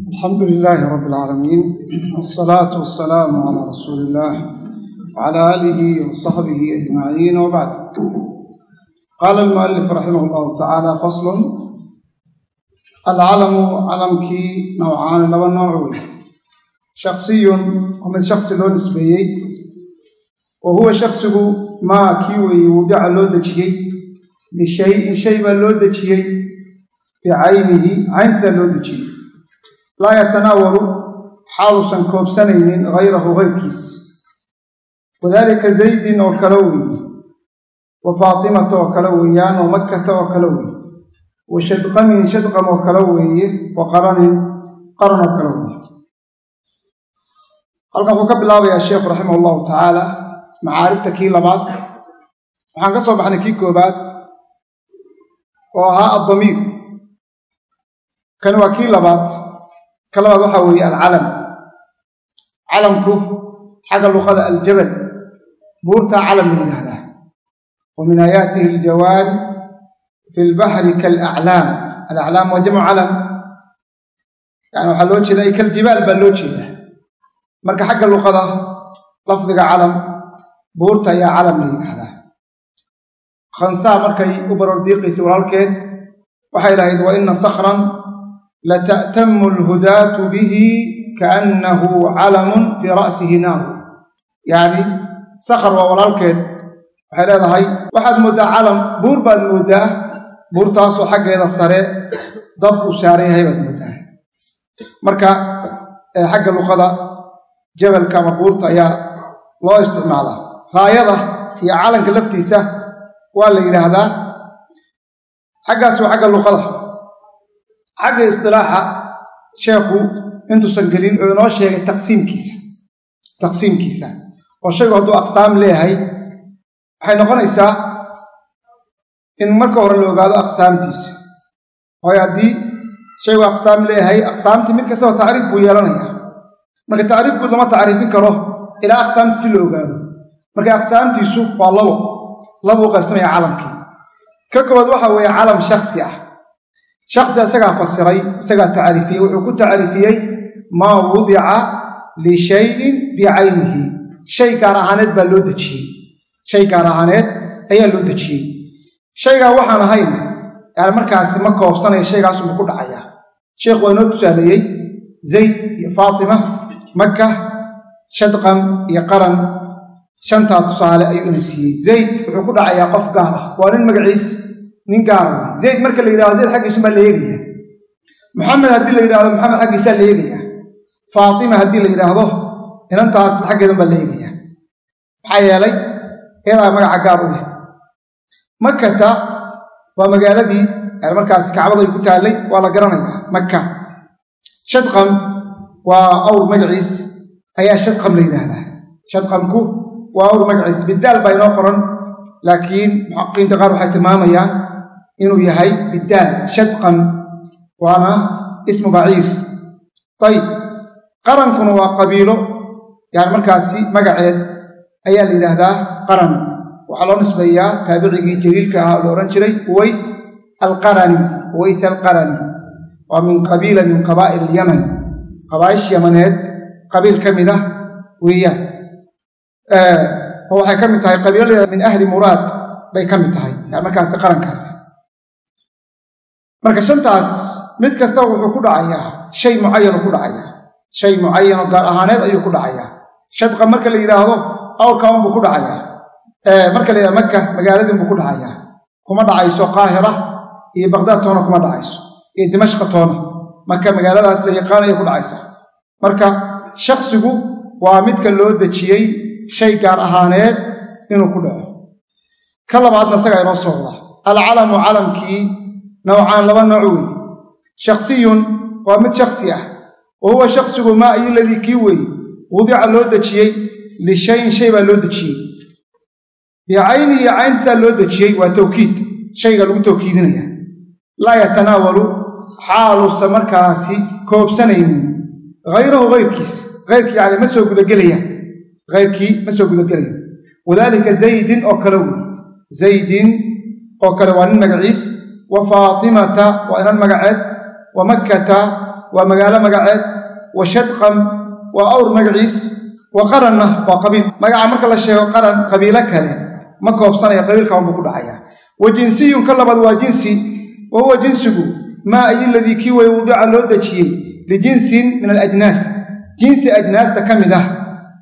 alxamdu lilaahi rabi alcaalamiin wsalaatu wasalaamu calaa rasuuli illaah wcala aalihi wasaxbihi ajmaciin wabacd qaala almualif raximah llahu tacaala faslun alcalamu calamkii nawcaani laba nooc wey shaksiyun waa mid shaksi loo nisbeeyey wa huwa shaksigu maa kii weeye wudica loo dejiyey lishayin shay baa loo dejiyey bicaynihi cayntisaa loo dejiyey laa yatanaawalu xaaluusan koobsanaynin hayrahu hayrkiis wadaalika zaydin oo kale weeye wa faatimata oo kale weeyaan wa makkata oo kale weeye wa shadqamin shadqam oo kale weeye wa qaranin qaran oo kale weeye halkan wuxuu ka bilaabayaa sheekhu raximah allahu tacaala macaarifta kii labaad. Waxaan ka soo baxnay kii koobaad oo ahaa addamiir. Kani waa kii labaad ka labaad waxaa weeye alcalam. Calamku xagga luqada aljabal buurtaa calam la yidhaahdaa. Wa min aayaatihi aljawaan fi lbaxri kaalaclaam alaclaam waa jamcu calam. Yani waxaa loo jeeda ay kaljibaal baa loo jeedaa. Marka xagga luqada lafdiga calam buurta ayaa calam la yidhaahdaa. Khansaa markay u barordiiqaysay walaalkeed waxay lahayd wa ina sakran alhudaatu bihi kaannahu calamun fii ra'sihi naaru yacni sakar waa walaalkeed waxay leedahay waxaad mooddaa calam buur baad mooddaa buurtaasoo xaggeeda sare dab uu saaran yahay baad mooddaa marka xagga luqada jabalka ama buurta ayaa loo isticmaalaa raayada iyo calanka laftiisa waa la yidhaahdaa xaggaas waa xagga luqada xagga istilaaxa sheekhu intuusan gelin oo inoo sheegay taqsiimkiisa taqsiimkiisa. Oo shaygu hadduu aqsaam leeyahay waxay noqonaysaa in marka hore la ogaado aqsaamtiisa. Waayo haddii shaygu aqsaam leeyahay aqsaamtii mid kastaba tacriif buu yeelanayaa. Marka tacriif guud lama tacriifin karo ilaa aqsaamti si la ogaado. Marka aqsaamtiisu waa labo laba u qaybsamaya calamkii. Ka koowaad waxa weeye calam shaksi ah shaksi isagaa fasiray isagaa tacriifiyey wuxuu ku tacriifiyey maa wudica lishayin bicaynihi shay gaar ahaaneed baa loo dejiyey. Shay gaar ahaaneed ayaa loo dejiyey. Shaygaa waxaan ahayna yani markaasi ma koobsanaya shaygaasuma ku dhacayaa. Sheekhu waa inoo tusaaleeyey zayd iyo faatima maka shadqam iyo qaran. Shantaa tusaale ayuu ina siiyey. Zayd wuxuu ku dhacayaa qof gaar ah. Waa nin magaciis nin gaara zayd marka la yidhahdo zayd xaggiisumaa la eegaya. Maxamed haddii la yidhahdo maxamed xaggiisaa la eegaya. Faatima haddii la yidhaahdo inantaas xaggeedan baa la eegaya. Maxaa yeelay iyadaa magaca gaar u leh. Makkata waa magaaladii yani markaasi kacbada ay ku taallay waa la garanayaa makka. Shadqam waa awr magaciis ayaa shadqam la yidhaahdaa. Shadqamku waa awr magaciis bidaal baa inoo qoran laakiin muxaqiqiinta qaar waxay tilmaamayaan inuu yahay bidaal shadqam waana ismu baciir ayib qarankuna waa qabiilo yani markaasi magaceed ayaa la yidhaahdaa qaran. Waxaa loo nisbeeyaa taabicigii jaliilka ahaa la odhan jiray uways alqarani uways alqarani. Waa min qabiila min qabaa'il yaman. Qabaa'ish yamaneed qabiil ka mid ah weeyaan oo waxay ka mid tahay qabiiladeeda min ahli muraad bay ka mid tahay yani markaasi qarankaasi marka shantaas mid kastaba wuxuu ku dhacayaa shay mucayanuu ku dhacayaa. Shay mucayanoo gaar ahaaneed ayuu ku dhacayaa. Shadqa marka la yidhaahdo awrkaun buu ku dhacayaa. Marka la yidhahdo maka magaaladin buu ku dhacayaa. Kuma dhacayso qaahira iyo baqdaad toona kuma dhacayso. Iyo dimashqa toona. Maka magaaladaas la yaqaan ayay ku dhacaysaa. Marka shaksigu waa midka loo dejiyey shay gaar ahaaneed inuu ku dhaco. Ka labaadna isagaa inoo socda. Alcalamu calamkii nawcaan laba nooc wey shaksiyun waa mid shaksi ah wa huwa shaksigu maa iyo ladii kii weeye wudica loo dejiyey lishayin shay baa loo dejiyey bicaynihi cayntisaa loo dejiyey waa tawkiid shayga lagu tawkiidinaya laa yatanaawalu xaaluusa markaasi koobsanaynin hayrahu hayrkiis hayrkii yani ma soo gudagelaya hayrkii ma soo gudagelaya wadaalika zaydin oo kale wey zaydin oo kale waa nin magaciis wa faatimata waa inan magaceed. Wa makkata waa magaalo magaceed. Wa shadqan waa awr magaciis. Wa qaranna waa qabiil. Magaca marka la sheego qaran qabiilo kale ma koobsanaya qabiilkan buu ku dhacaya. Wa jinsiyun ka labaad waa jinsi. Wa huwa jinsigu maa ay ladii kii way wudica loo dejiyey? Lijinsin min alajnaas jinsi ajnaasta ka mid ah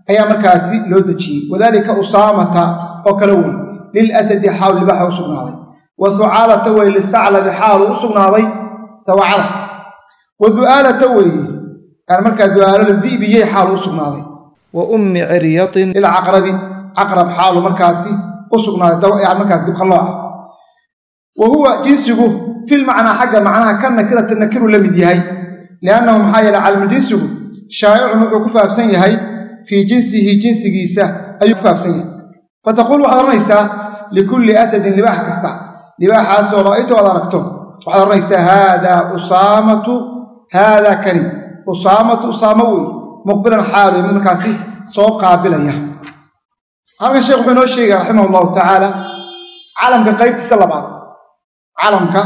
ayaa markaasi loo dejiyey. Wadaalika usaamata oo kale wey lilasadi xaalu libaxa u sugnaaday wa hucaalata wey lithaclabi xaalu u sugnaaday dawacada wa du'aalata weeye yani markaa du'aalo lidi'biyey xaalu u sugnaaday. Wa ummi ciryatin lilcaqrabi caqrab xaalu markaasi u sugnaaday yani markaas dibqallooca wa huwa jinsigu filmacnaa xagga macnaha ka nakirata nakiru la mid yahay. Liannahu maxaa yeele calmujinsigu shaa'icun wuxuu ku faafsan yahay fii jinsihi jinsigiisa ayuu ku faafsan yahay. Fataquul waxaad odhanaysaa likulli asadin libaax kasta libaaxaasoo ra'aytu aad aragto waxaad odhanaysaa haadaa usaamatu haadaa kani usaamatu usaamo wey muqbilan xaaloy mid markaasi soo qaabilaya. Halkan sheekh wuxuu inoo sheegaya raximah allahu tacaala calamka qaybtiisa labaad. Calamka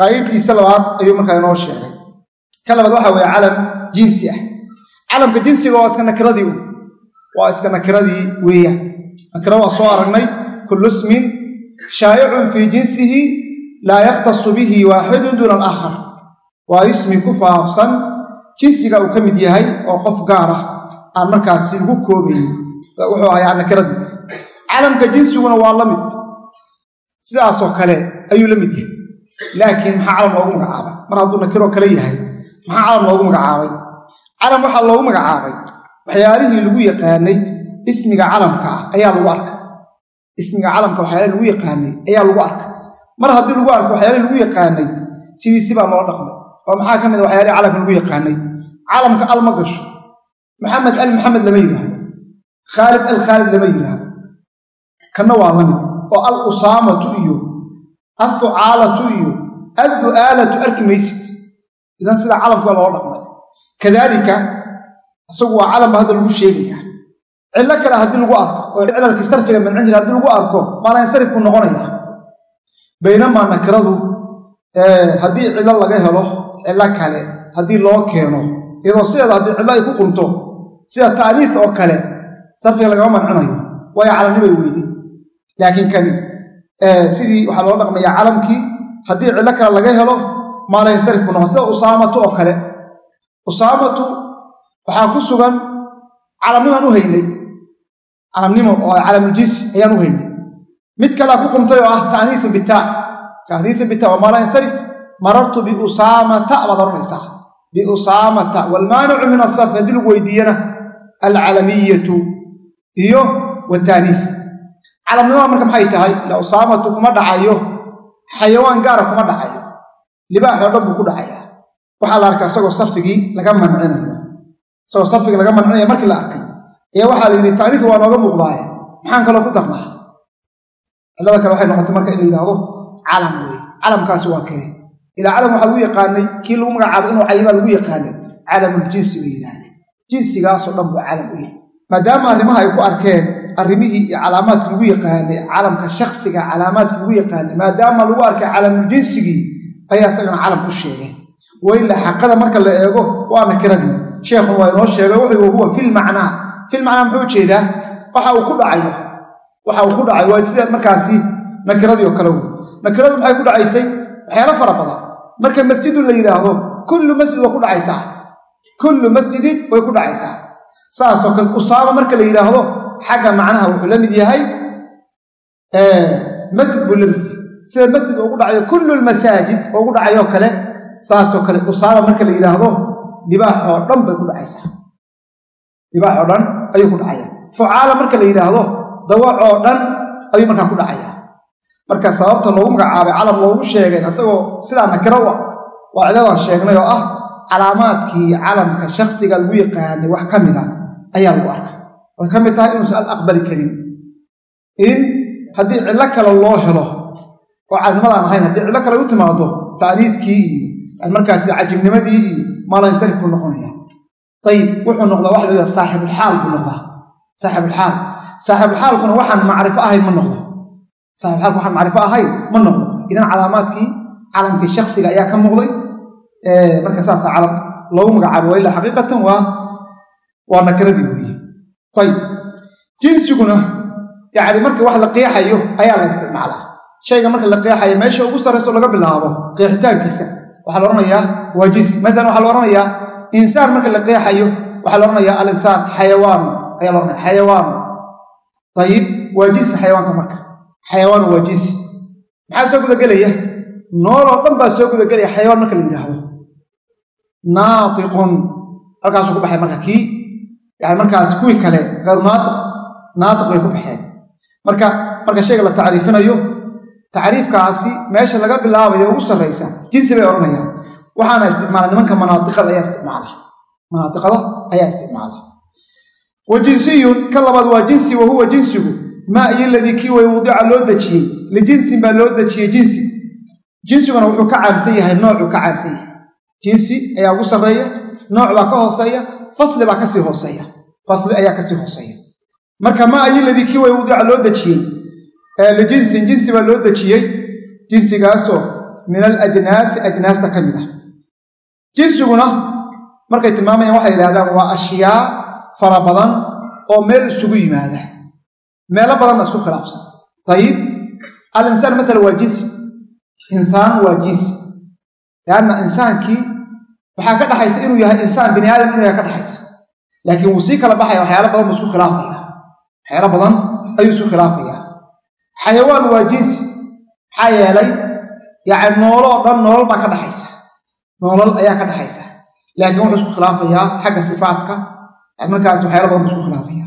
qaybtiisa labaad ayuu markaa inoo sheegay. Ka labaad waxa weeye calam jinsi ah. Calamka jinsiga waa iska nakiradii waa iska nakiradii weeyaan nakira waa soo aragnay kullu ismin shaa'icun fii jinsihi laa yakhtasu bihi waaxidun duuna alaakhar. Waa ismi ku faafsan jinsiga uu ka mid yahay oo qof gaar ah aan markaasi ugu koobayn wuxuu ahaa nakiradii calamka jinsiguna waa la mid. Sidaasoo kale ayuu la mid yahay. Laakiin maxaa calam loogu magacaabay? Mar hadduu nakiroo kale yahay maxaa calam loogu magacaabay? Calam waxaa loogu magacaabay. Waxyaalihii lagu yaqaanay ismiga calamka ah ayaa lagu arkay ismiga calamka waxyaalihi lagu yaqaanay ayaa lagu arkay. Mar haddii lagu arko waxyaalihii lagu yaqaanay sidiisi baa loo dhaqmay. Oo maxaa ka mid a waxyaalihii calamka lagu yaqaanay? Calamka al ma gasho. Maxamed al maxamed lama yidhaahdo khaalid al khaalid lama yidhaahdo kanna waa la mid. Oo al usaamatu iyo assucaalatu iyo addu'aalatu arki maysid. Idan sidaa calamka loo dhaqmay. Kadaalika isagu waa calam ba hadda lagu sheegayaa. Cillo kale haddii lagu arko oo cilalkii sarfiga mancin jira haddii lagu arko maala insarif buu noqonaya. Baynamaa nakiradu haddii cillo laga helo cillo kale haddii loo keeno iyadoo sideeda haddii cillo ay ku qunto sida taaniis oo kale sarfiga lagama mancinayo waayo calamnibay weydi. Laakiin kani sidii waxaa loo dhaqmayaa calamkii haddii cillo kale laga helo maala insarif buu noqon sida usaamatu oo kale usaamatu waxaa ku sugan calamnimaan u haynay calamnimo oo calamuljinsi ayaan u haynay mid kalea ku qumtay oo ah taaniisu bitaa taaniisu bitaa waa maala insarif marartu biusaamata baad odhanaysaa biusaamata waalmaanicu min asarfi haddii lagu weydiiyana alcalamiyatu iyo wataaniif calamnimada marka maxay tahay? Ila usaamatu kuma dhacayo. Xayawaan gaara kuma dhacayo. Libaaxoo dhan buu ku dhacayaa. Waxaa la arkaa isagoo sarfigii laga mancinayo isagoo sarfigii laga mancinaya markii la arkay ayaa waxaa la yidhi taaniis waa nooga muuqdaaye. Maxaan kaloo ku darnaa? Cillada kale waxay noqotay marka in la yidhaahdo calam wey calamkaasi waa kee? Ilaa calam waxaa lagu yaqaanay kii lagu magacaabo inuu cayibaa lagu yaqaanay calamuljinsi bay yidhaahdeen. Jinsigaasoo dhan buu calam u yahay. Maadaama arrimaha ay ku arkeen arrimihii iyo calaamaadkii lagu yaqaanay calamka shaksiga calaamaadkii lagu yaqaanay maadaama lagu arkay calamujinsigii ayaa isagana calam ku sheegeen waila xaqada marka la eego waa nakiradii sheekhu waa inoo sheegay wuxuu huwa filmacnaa filmacnaa muxuu u jeedaa waxa uu ku dhacayo waxa uu ku dhacay. Waa sida markaasi nakiradii oo kale nakiradu maxay ku dhacaysay? Waxyaalo fara badan. Marka masjidun la yidhaahdo kullu masjid waa ku dhacaysaa. Kullu masjidin way ku dhacaysaa. Saasoo kale usaama marka la yidhaahdo xagga macnaha wuxuu la mid yahay masjid buu la mid yahay. Sida masjid ugu dhacayo kullu lmasaajid oo ugu dhacayoo kale saasoo kale usaama marka la yidhaahdo libaax oo dhan bay ku dhacaysaa. Dhan ayuu ku dhacaya. Fucaala marka la yidhaahdo dawac oo dhan ayuu markaa ku dhacaya. Marka sababta loogu magacaabay calam loogu sheegay isagoo sidaa nakiro ah waa ciladaan sheegnay oo ah calaamaadkii calamka shaksiga lagu yaqaanay wax ka mida ayaa lagu arkay way ka mid tahay inuusan al aqbali karin. In haddii cillo kale loo helo oo calimnimadaan ahayn haddii cillo kale u timaado taaniidkii iyo markaas cajibnimadii iyo maalansarif buu noqonaya ayib wuxuu noqdaa waxa la saaxibulxaal buu noqdaa. Saaxibulxaal. Saaxibulxaalkuna waxaan macrifo ahayn ma noqdo. Saaxibulxaalku waxaan macrifo ahayn ma noqdo. Idan calaamaadkii calamkii shaksiga ayaa ka muuqday. Marka saasaa calam loogu magacaabo waa ilaa xaqiiqatan waa waa nakiradii weeye. Ayib jinsiguna yacni marka wax la qeexayo ayaa la isticmaalaa. Shayga marka la qeexayo meesha ugu sarrayso laga bilaabo qeexitaankiisa. Waxaa la odhanayaa waa jinsi maalan waxaa la odhanayaa insaan marka la qeexayo waxaa la odhanayaa alinsaan xayawaanu ayaa la odhanaya xayawaanu ayib waa jinsi xayawaanka marka. Xayawaanu waa jinsi maxaa soo gudagelaya nooloo dhan baa soo gudagelaya xayawaan marka la yidhaahdo naatiqun. Halkaasuu ku baxay marka kii. Yani markaas kuwii kale hayru naatiq. Naatiq bay ku baxeen. Marka marka shayga la tacriifinayo tacriifkaasi meesha laga bilaabayo ugu sarraysa jinsi bay odhanayaan waxaana isticmaala nimanka manaadiqada ayaa isticmaala manaadiqada ayaa isticmaala wa jinsiyun ka labaad waa jinsi wa huwa jinsigu. Maa iyo ladii kii way wudica loo dejiyey. Lijinsin baa loo dejiyey jinsi. Jinsiguna wuxuu ka caamsan yahay noocuu ka caamsan yahay. Jinsi ayaa ugu sarreeya nooc baa ka hooseeya fasli baa ka sii hooseeya. Fasli ayaa ka sii hooseeya. Marka maa iyo ladii kii way wudica loo dejiyey lijinsin jinsi baa loo dejiyey. Jinsigaasoo min alajnaasi ajnaasta ka mid ah jinsiguna markay tilmaamayaan waxay yidhahdaan waa ashyaa fara badan oo meel isugu yimaada. Meelo badanna isku khilaafsan. Ayib alinsaan matala waa jinsi. Insaan waa jinsi. Lianna insaankii waxaa ka dhaxaysa inuu yahay insaan bini aadam inuu yahay ka dhaxaysa. Laakiin wuu sii kala baxaya waxyaalo badan buu isku khilaafaya. Waxyaalo badan ayuu isku khilaafaya. Xayawaan waa jinsi. Maxaa yeelay yacni noolo oo dhan nolol baa ka dhaxaysa noolal ayaa ka dhaxaysa. Laakiin wuxuu isku khilaafayaa xagga sifaadka yani markaas waxyaala badan isku khilaafaya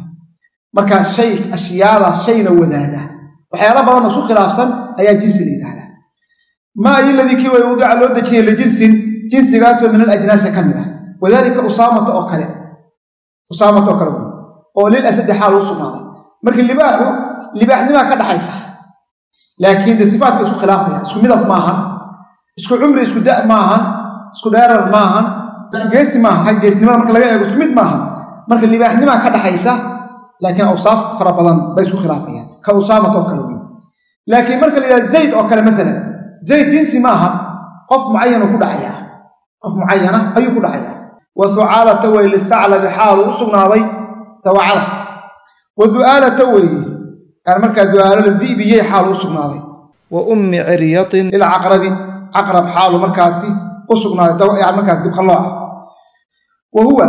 marka shay ashyaada shayna wadaaga waxyaala badanoo isku khilaafsan ayaa jinsi la yidhahdaa maa iyo ladii kii way loo dejiyey lijinsin jinsigaasoo min alajnaasi ka mid ah. Wadaalika usaamata oo kale. Usaamata oo kale. Oo lil asadi xaal u sugnaaday. Marka libaaxu libaaxnimaa ka dhaxaysa. Laakiin de sifaatka isku khilaafaya isku midab maahan. Isku cumri isku da' maahan isku dheerar maahan geesi maahan xag marka laga eego isku mid maahan. Marka libaaxnimaa ka dhaxaysa laakiin awsaaf fara badan bay isku khilaafayaan. Ka usaamat oo kale wey laakiin marka la yidhaha zayd oo kale maalan zayd jinsi maaha qof mucayan ku dhacayaa. Qof mucayana ayuu ku dhacayaa. Wa hucaalata wey lithaclabi xaalu u sugnaaday tawacada wa du'aalata weeye yani markaa du'aalada dibiyey xaalu u sugnaaday. Wa ummi ciryatin lilcaqrabi caqrab xaalu markaasi u sugnaaday markaas dibqallooca wa huwa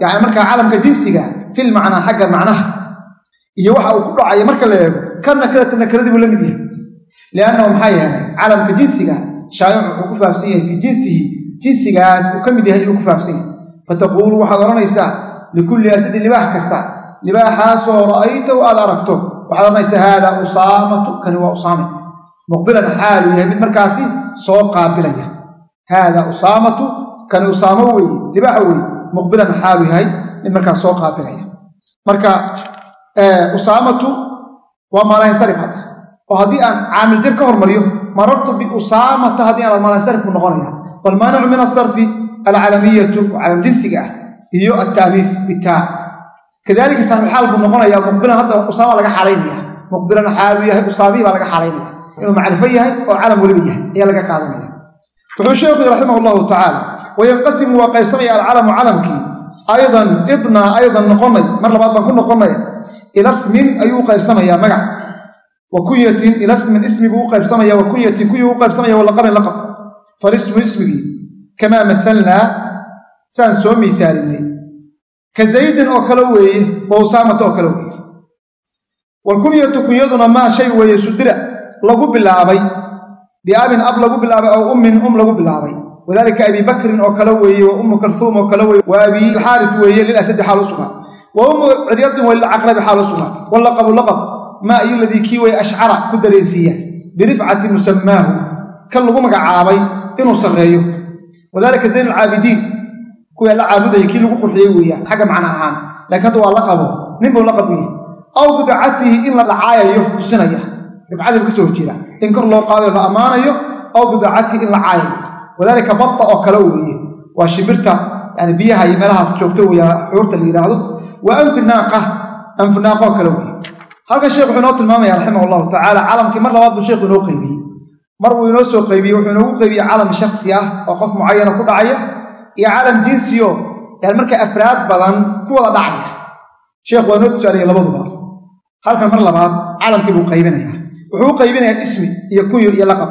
yani markaa calamka jinsiga fil macnaa xagga macnaha iyo waxa uu ku dhacayo marka la eego ka nakirata nakiradii buu la mid yahay. Liannahu maxaa yeelay calamka jinsiga shaayic wuxuu ku faafsan yahay fii jinsihi jinsigaas uu ka mid yahay inuu ku faafsan yahay. Fataquulu waxaad odhanaysaa likulli asadin libaax kasta libaaxaasoo ra'aytahu aad aragto. Waxaad odhanaysaa haada usaamatu kani waa usaame. Muqbilan xaalu yahay mid markaasi soo qaabilaya haada usaamatu kani usaamo weeye libaaxa weeye muqbilan xaalu yahay mid markaas soo qaabilaya marka usaamatu waa maalansarif hadda oo haddii aan caamil jar ka hormariyo marartu biusaamata haddii aan maalansarif buu noqonaya walmaanicu min asarfi alcalamiyatu oo calam jinsiga ah iyo altaaniif bitaa kadalika saamixaal buu noqonaya muqbilan hadda usaama laga xaalaynaya muqbilan xaalu yahay usaamihi baa laga xaalaynaya inuu macrifo yahay oo calam weliba laga qaadanaya wuxuu sheekhu raximah allahu tacaala wayanqasimu waa qaybsamaya alcalamu calamkii aydan idnaa aydan noqonay mar labaad baan ku noqonay ila smin ayuu u qaybsamayaa magac. Wa kunyatin ila smin ismi buu u qaybsamaya wa kunyatin kuyuu u qaybsamaya walaqabin laqab. Falismu ismigii kamaa mahalnaa saan soo miisaalinay ka zaydin oo kale weeye wa usaamata oo kale weeye. Walkunyatu kunyaduna maa shay weeye sudira lagu bilaabay biabin ab lagu bilaabay aw ummin um lagu bilaabay. Wadalika abi bakrin oo kale weeye wa ummu kalhuum oo kale weeye wa abi alxaaris weeye lilasadi xaal u sugnaa. Wa ummu ciryatin way lilcaqrabi xaal u sugnaatay. Wallaqabu laqab maa iyo ladii kii way ashcara ku dareensiiya birifcati musamaahu kan lagu magacaabay inuu sarreeyo. Wadalika zayn alcaabidiin kuwii la caabudaya kii lagu qurxiyey weeyaan xagga macna ahaan. Laakiin hadda waa laqabo nin buu laqab yahay aw bidacatihi in la dhacaayayo tusinaya. Rifcadii ka soo horjeedaa in kor loo qaadayo la ammaanayo aw bidacatihi in la caayayo wadalika bata oo kale weeye. Waa shimbirta yani biyaha iyo meelahaas joogto weya xuurta la yidhaahdo wa anfi naaqa anfi kale weeye. Halkan sheekh wuxuu inoo tilmaamaya raximah allahu tacaala calamkii mar labaad buu sheekhu inoo qaybiyey. Mar buu inoo soo qaybiyey wuxuu inoogu qaybiyey calam shaksi ah oo qof mucayana ku dhacaya iyo calam jinsiyo yani marka afraad badan ku wada dhacaya. Sheekhu waa noo tusaalaya labaduba halkan mar labaad calamkii buu qaybinaya wuxuu u qaybinayaa ismi iyo kunyo iyo laqab.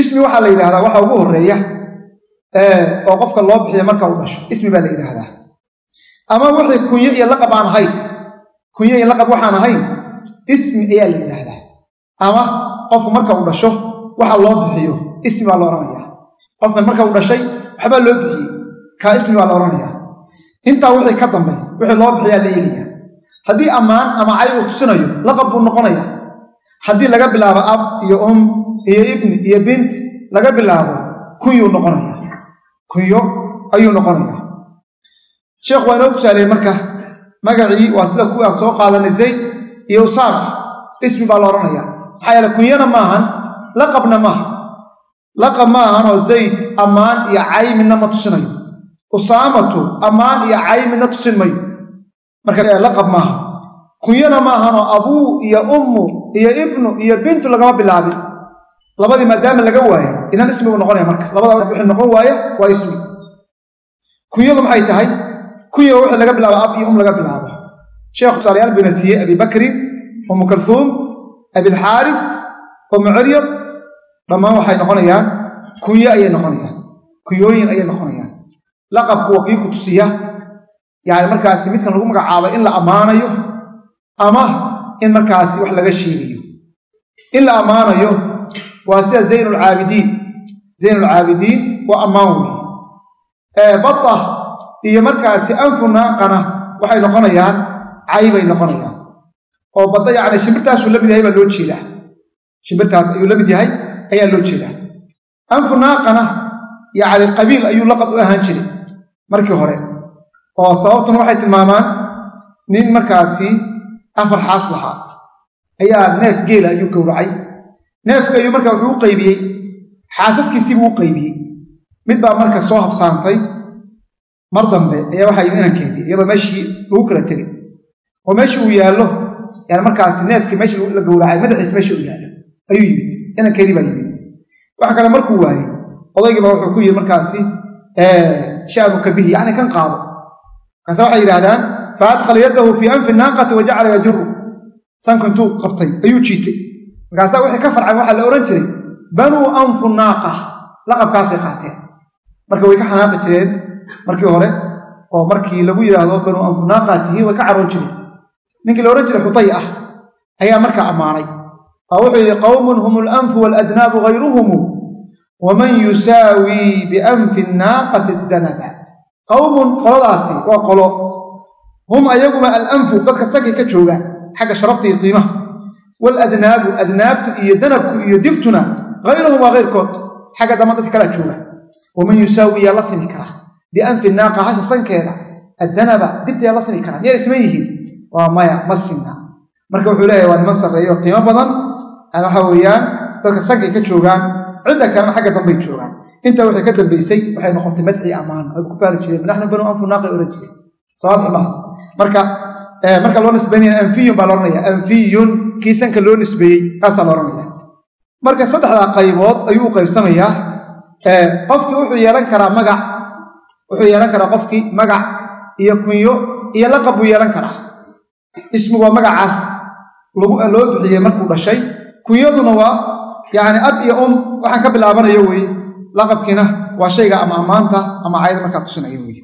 Ismi waxaa la yidhahdaa waxa ugu horreeya oo qofka loo bixiya marka uu dhasho ismi baa la yidhaahdaa. Ama wixii kunyo iyo laqab aan ahayn kunyo iyo laqab waxaan ahayn ismi ayaa la yidhaahdaa. Ama qofku marka uu dhasho waxa loo bixiyo ismi baa la odhanaya qofkan marka uu dhashay waxbaa loo bixiyey kaa ismi baa la odhanaya intaa wixii ka dambays wixii loo bixiyaa la eegaya haddii ammaan ama cay uu tusinayo laqab buu noqonaya haddii laga bilaabo ab iyo um iyo ibni iyo bint laga bilaabo kunyuu noqonaya kunyo ayuu noqonaya sheekhu waa inoo tusaaleyey marka magacii waa sida kuwii aan soo qaadanay zayd iyo usaama ismi baa la odhanaya maxaa yeele kunyana maahan laqabna maaha laqab ma ahan oo zayd ammaan iyo cay midna ma tusinayo usaamatu ammaan iyo cay midna tusin mayo. Marka laqab maaha kunyana ma ahanoo abuu iyo ummu iyo ibnu iyo bintu lagama bilaabin. Labadii maadaama laga waayo idan ismi buu noqonaya marka. Labada wixii noqon waaya waa ismi. Kunyadu maxay tahay? Kunya wixii laga bilaabo ab iyo um laga bilaabo. Sheekhu tusaalayaal bina siiyey abi umu kalhuum abilxaaris umu ciryad dhammaan waxay noqonayaan kunyo ayay noqonayaan kunyooyin ayay noqonayaan. Laqabku waa kii ku tusiya yani markaasi midkan lagu magacaabo in la ammaanayo ama in markaasi wax laga sheegayo in la ammaanayo waa sida zayn lcaabidiin zayn lcaabidiin waa ammaan weeye bata iyo markaasi anfu naaqana waxay noqonayaan caybay noqonayaan. Oo badda yacni shimbirtaasuu la mid yahay baa loo jeedaa. Shimbirtaas ayuu la mid yahay ayaa loo jeedaa. Anfu naaqana yacni qabiil ayuu laqab u ahaan jiray markii hore. Oo sababtuna waxay tilmaamaan nin markaasi afar xaas lahaa. Ayaa neef geela ayuu gowracay neefka ayuu markaa wuxuu u qaybiyey. Xaasaskiisiibuu u qaybiyey. Mid baa marka soo habsaantay. Mar dambe ayaa waxaa yimi inankeedii iyadoo meeshii lagu kala tegay. Oo meeshii uu yaallo yani markaasi neefkii meeshii la gowracay madaxiis meeshii uu yaallo ayuu yimid. Inankeedii baa yimid. Waxa kale markuu waayey odaygiiba wuxuu ku yidhi markaasi shaanuka bihi yacni kan qaado. Markaase waxay yidhaahdaan fa adkhala yadahu fii anfi naaqati wa jacala yajuru sanku intuu qabtay ayuu jiitay markaasaa wixii ka farcan waxaa la odhan jiray banuu anfu naaqa laqabkaasay qaateen marka way ka xanaaqi jireen markii hore oo markii lagu yidhaahdo banuu anfu naaqaatihi way ka caroon jireen ninkii la odhan jiray xutay ah ayaa markaa ammaanay oo wuxuu yidhi qawmun hum alanfu waaladnaabu hayruhumu waman yusaawii bianfi naaqati danaba qawmun qoladaasi waa qolo hum ayaguma alanfu dadka sankay ka joogaan xagga sharafta iyo qiimaha waaladnaabu adnaabtu iyo danabku iyo dibtuna hayruhum waa hayrkood xagga damba dadka kalaa jooga waman yusaawi yaa la simi karaa bianfi naaqa hasha sankeeda addanaba dibta yaa la simi karaa miyaa isma yihiin waa maya ma sinna marka wuxuu leeyahay waa niman sarreeyo qiimo badan waxa weeyaan dadka sankay ka joogaan cidda kalena xagga dambay joogaan intaa waxay ka dambaysay waxay noqotay madxii banuu anfu marka marka loo nisbaynaya anfiyun baa laodhanaya anfiyun kii sanka loo nisbeeyey kaasaa laodhanaya marka saddexdaa qaybood ayuu qaybsamayaa. Qofkii wuxuu yeelan karaa magac. Wuxuu yeelan karaa qofkii magac iyo kunyo iyo laqab buu yeelan karaa. Ismigu waa magacaas loo bixiyey markuu dhashay. Kunyaduna waa yacni ab iyo um waxaan ka bilaabanayo weeye. Laqabkiina waa shayga ama ammaanta ama cayda markaa tusinaya weye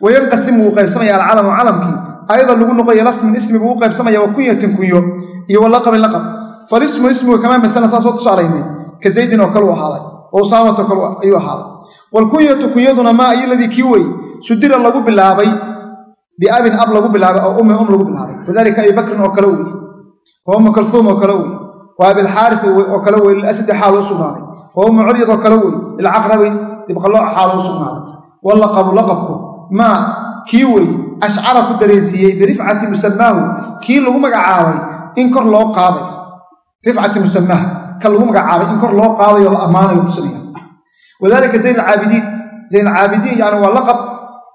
wayanqasimu wuu qaybsamaya alcalamu calamkii ayada lagu noqoya lasmin ismi buu u qaybsamaya wa kunyatin kunyo iyo walaqabin laqab falismu ismigu kamaa maalan saa soo tusaalaynay ka zaydin oo kale u ahaaday oo usaamatoo kale ayuu ahaaday waalkunyatu kunyaduna maa iyoladii kii wey sudira lagu bilaabay biabin ab lagu bilaabay oo ummi um lagu bilaabay wadalika abi bakrin oo kale wey wa ummu kalhuum oo kale wey wa abilxaaris oo sugnaaday wa ummu curyad oo kale wey lilcaqrabi maa kii wey ashcara ku dareensiiyey birifcati musamaahu kii lagu magacaabay in kor loo qaaday. Rifcati musamaaha ka lagu magacaabay in kor loo qaadayo la ammaanayo tusinaya wadalika zayn alcaabidiin zayn alcaabidiin yani waa laqab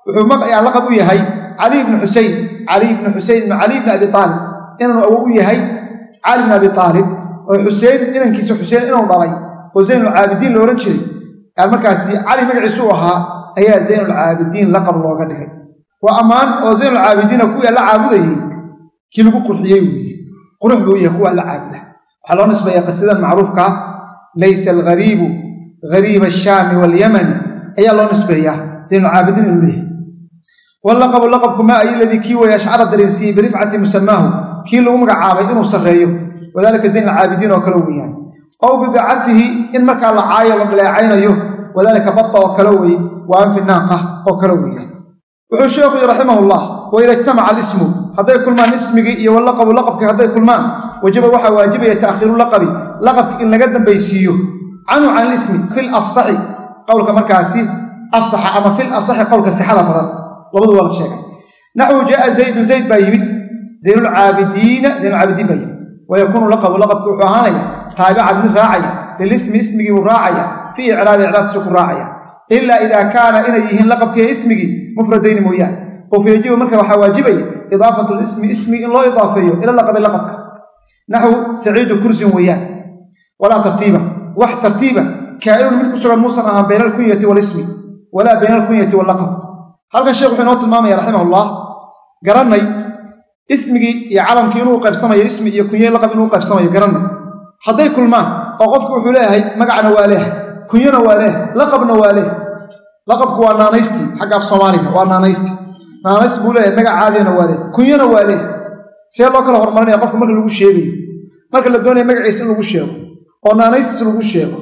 wuxuu laqab u yahay cali ibnu xusein cali ibnu xusein ibnu cali ibni abi aalib inanu awow u yahay cali ibni abi aalib oo xuseen inankiisa xuseen inuu dhalay oo zaynulcaabidiin la odhan jiray. Ahaa ayaa zaynulcaabidiin laqab looga dhigay. Waa ammaan oo zaynulcaabidiina kuwii alla caabudayey kii lagu qurxiyey weeye qurux buu yahay kuwa alla caabuda waxaa loo nisbeeya qasidan macruufkaa laysa alghariibu hariiba ashaami walyamani. Ayaa loo nisbeeyaa zaynulcaabidiin inuu leeyahay. Wallaqabu laqabku maa ay ladii kii weeye ashcara dareensiiyey birifcati musamaahu. Kii lagu magacaabay inuu sarreeyo. Wadalika zaynulcaabidiin oo kale weeyaan. Ow bidacatihi in markaa la caayo la dhaleecaynayo wadalika bata oo kale weeye wa anfi naaqa oo kale weeyaan wuxuu sheekhu yii raximahullah waida ijtamaca alismu hadday kulmaan ismigii iyo walaqabu laqabkii hadday kulmaan wajaba waxaa waajibaya ta'khiiru laqabi laqabki in laga dambaysiiyo canhu can ilismi fil afsaxi. Qowlka markaasi afsaxa ama fil asaxi qowlka sixada badan labadu waa la sheegay. Naxwu jaaa zaydun zayd baa yimid zaynulcaabidiina zaynulcaabidiin baa yimid. Wayakuunu laqabu laqabki wuxuu ahaanaya taabican mid raacaya lilismi ismigii buu raacaya fii icraabi icraabkiisu ku raacaya. Ilaa idaa kaana inay yihiin laqabkiiyo ismigii mufradayni mooyaane oo fayajibu marka waxaa waajibaya idaafatu lismi ismi in loo idaafeeyo ila laqabi laqabka. Naxwu saciidu kursin weeyaan. Walaa tartiiba. Wax tartiiba. Kaa'inun mid ku sugan muusan ahaan bayna alkunyati walismi walaa bayna alkunyati wallaqab halkan sheekh wuxuu inoo tilmaamaya raximahullah garannay ismigii iyo calamkii inuu qaybsamayo ismi iyo kunye laqab inuu qaybsamayo garannay. Hadday kulmaan oo qofku wuxuu leeyahay magacna waa leeh kunyana waa leeh laqabna waa leeh laqabku waa naanaystii xagga af soomaaliga waa naanaysti. Naanayst buu leeyahay magac waa leeh kunyana waa leeh see loo kala horumarinaya qofka marka lagu sheegayo marka la doonaya magaciisa in lagu sheego oo naanaystiis lagu sheego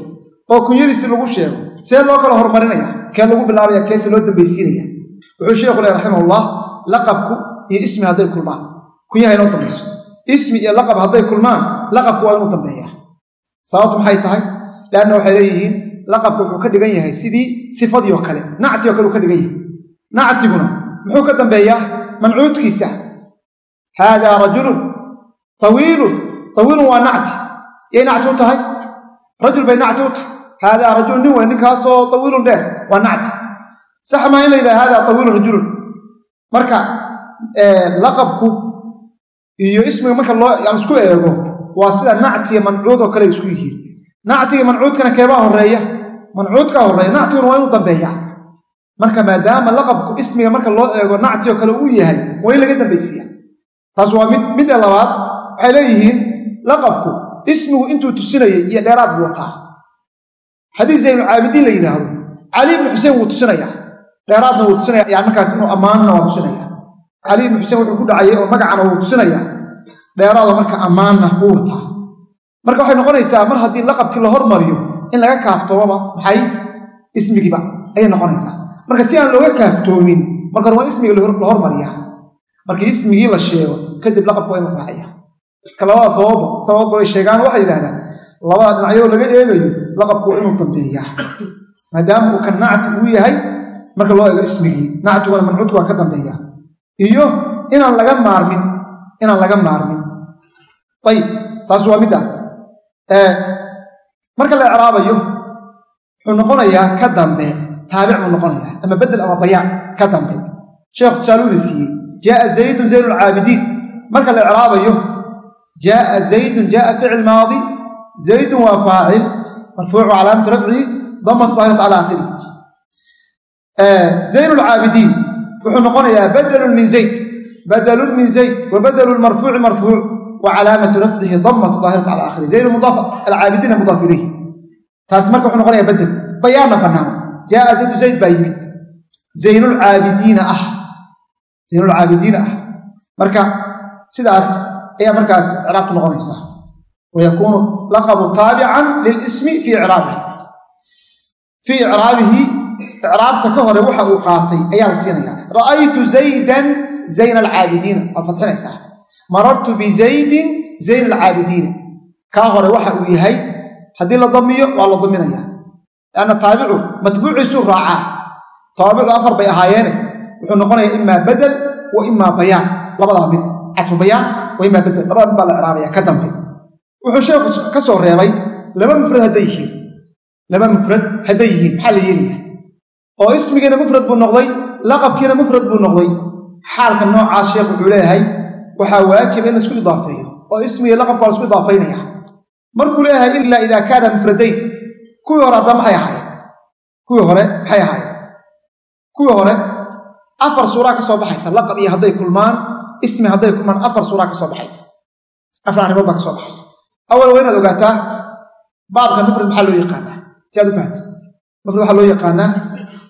oo kunyadiisi lagu sheego see loo kala horumarinaya kee lagu bilaabaya keese loo dambaysiinaya. Wuxuu sheekhu leh raximahullah laqabku iyo ismi hadday kulmaan. Kunyaha inoo dambayso. Ismi iyo laqab hadday kulmaan laqabku waa inuu dambeeyaa. Sababtu maxay tahay? Leanna waxay leeyihiin laqabku wuxuu ka dhigan yahay sidii sifadii oo kale. Nacti oo kale uu ka dhigan yahay. Nactiguna muxuu ka dambeeyaa mancuudkiisa. Haadaa rajulun tawiilun tawiilun waa nacti. Yay nacti u tahay? Rajul bay nacti u tahay. Haadaa rajulun nin wey ninkaasoo tawiilun dheer waa nacti. Sax maa in la yidhaha haadaa tawiilun rajulun. Marka laqabku iyo ismiga marka loo isku eego waa sida nactiga mancuud oo kale isku yihiin nactiga mancuudkana keebaa horreeya. Mancuudkaa horreeya nactiguna waa inuu dambeeyaa marka maadaama laqabku ismiga marka loo eego nacti oo kale uu yahay waa in laga dambaysiiya. Taas waa mid midda labaad waxay leeyihiin laqabku ismigu intuu tusinayay iyo dheeraad buu wataa. Haddii zaynulcaabidiin la yidhaahdo cali ibnu xuseen wuu tusinayaa dheeraadna wuu tusinaya yani markaas inuu ammaanna waa tusinaya. Cali ibnu xuseen wuxuu ku dhacayay oo magacana wuu tusinayaa dheeraada marka ammaanna wuu wataa marka waxay noqonaysaa mar haddii laqabkii la hormariyo in laga kaaftoomaba maxay? Ismigiiba ayay noqonaysaa. Marka si aan looga kaaftoomin marka hore waa ismiga la hormariyaa. Markii ismigii la sheego kadib laqabka waa in la raaciya marka labada sababba sababba way sheegaan waxay yidhahdaan labada dhinacyoo laga eegayo laqabku waa inuu dambeeyaa. Maadaama uu kan nacti uu yahay marka loo eego ismigii nactiguna mancuudku waa ka dambeeyaa. Iyo inaan laga maarmin inaan laga maarmin. Ayib taas waa middaas marka la ecraabayo wuxuu noqonayaa ka dambe taabic buu noqonayaa ama bedel ama bayaan ka dambe. Sheekhu tusaaluuna siiyey jaaa zaydun zayn lcaabidiin marka la ecraabayo jaaa zaydun jaaa ficil maadi zaydun waa faacil marfuucu calaamatu rafcihi damatu dahirat cala aakhirihi zayn lcaabidiin wuxuu noqonayaa badelun min zayd badlun min zayd wa badlu marfuuci marfuuc wa calaamatu rafcihi damatu daahiratu cala akhiri zayd mudaaf alcaabidiina mudaaf ilayh taas marka wuxuu noqonaya bedel. Bayaanna bannaan jaaa zaydu zayd baa yimid. Zaynulcaabidiina ah. Zaynulcaabidiina ah. Marka sidaas ayaa markaas icraabtu noqonaysaa. Wayakuunu laqabu taabican lilismi fii icraabihi. Fii icraabihi icraabta ka hore waxa uu qaatay ayaa la siinaya ra'aytu zaydan zayn alcaabidiina waa fadxinaysaa marartu bizaydin zayn alcaabidiina kaa hore waxa uu yahay haddii la damiyo waa la daminaya. Lianna taabicu matbuuciisuu raacaa taabicu afar bay ahaayeene. Wuxuu noqonayaa imaa bedel wa imaa bayaan. Labadaa mid cadfu bayaan wa imaa bedel labada mid baa la icraabaya ka dambe. Wuxuu sheekhu ka soo reebay laba mufrad hadday yihiin. Laba mufrad hadday yihiin maxaa la yeelaya oo ismigiina mufrad buu noqday laqabkiina mufrad buu noqday. Xaalka noocaas sheekh wuxuu leeyahay waxaa waajiba in la isku idaafeeyo oo ismigii laqabka waa la isku idaafaynaya markuu leeyahay ilaa idaa kaana mufradayn kuwii hore hadda maxay ahaayeen? Kuwii hore maxay ahaayeen? Kuwii hore afar suuraa ka soo baxaysa laqab iyo hadday kulmaan ismi hadday kulmaan afar suuraa ka soo baxaysa. Afar arrimood baa ka soo baxaya awal waa inaad ogaataa baabka mufrad maxaa loo yaqaanaa? Si aad u fahamti mufrad waxaa loo yaqaanaa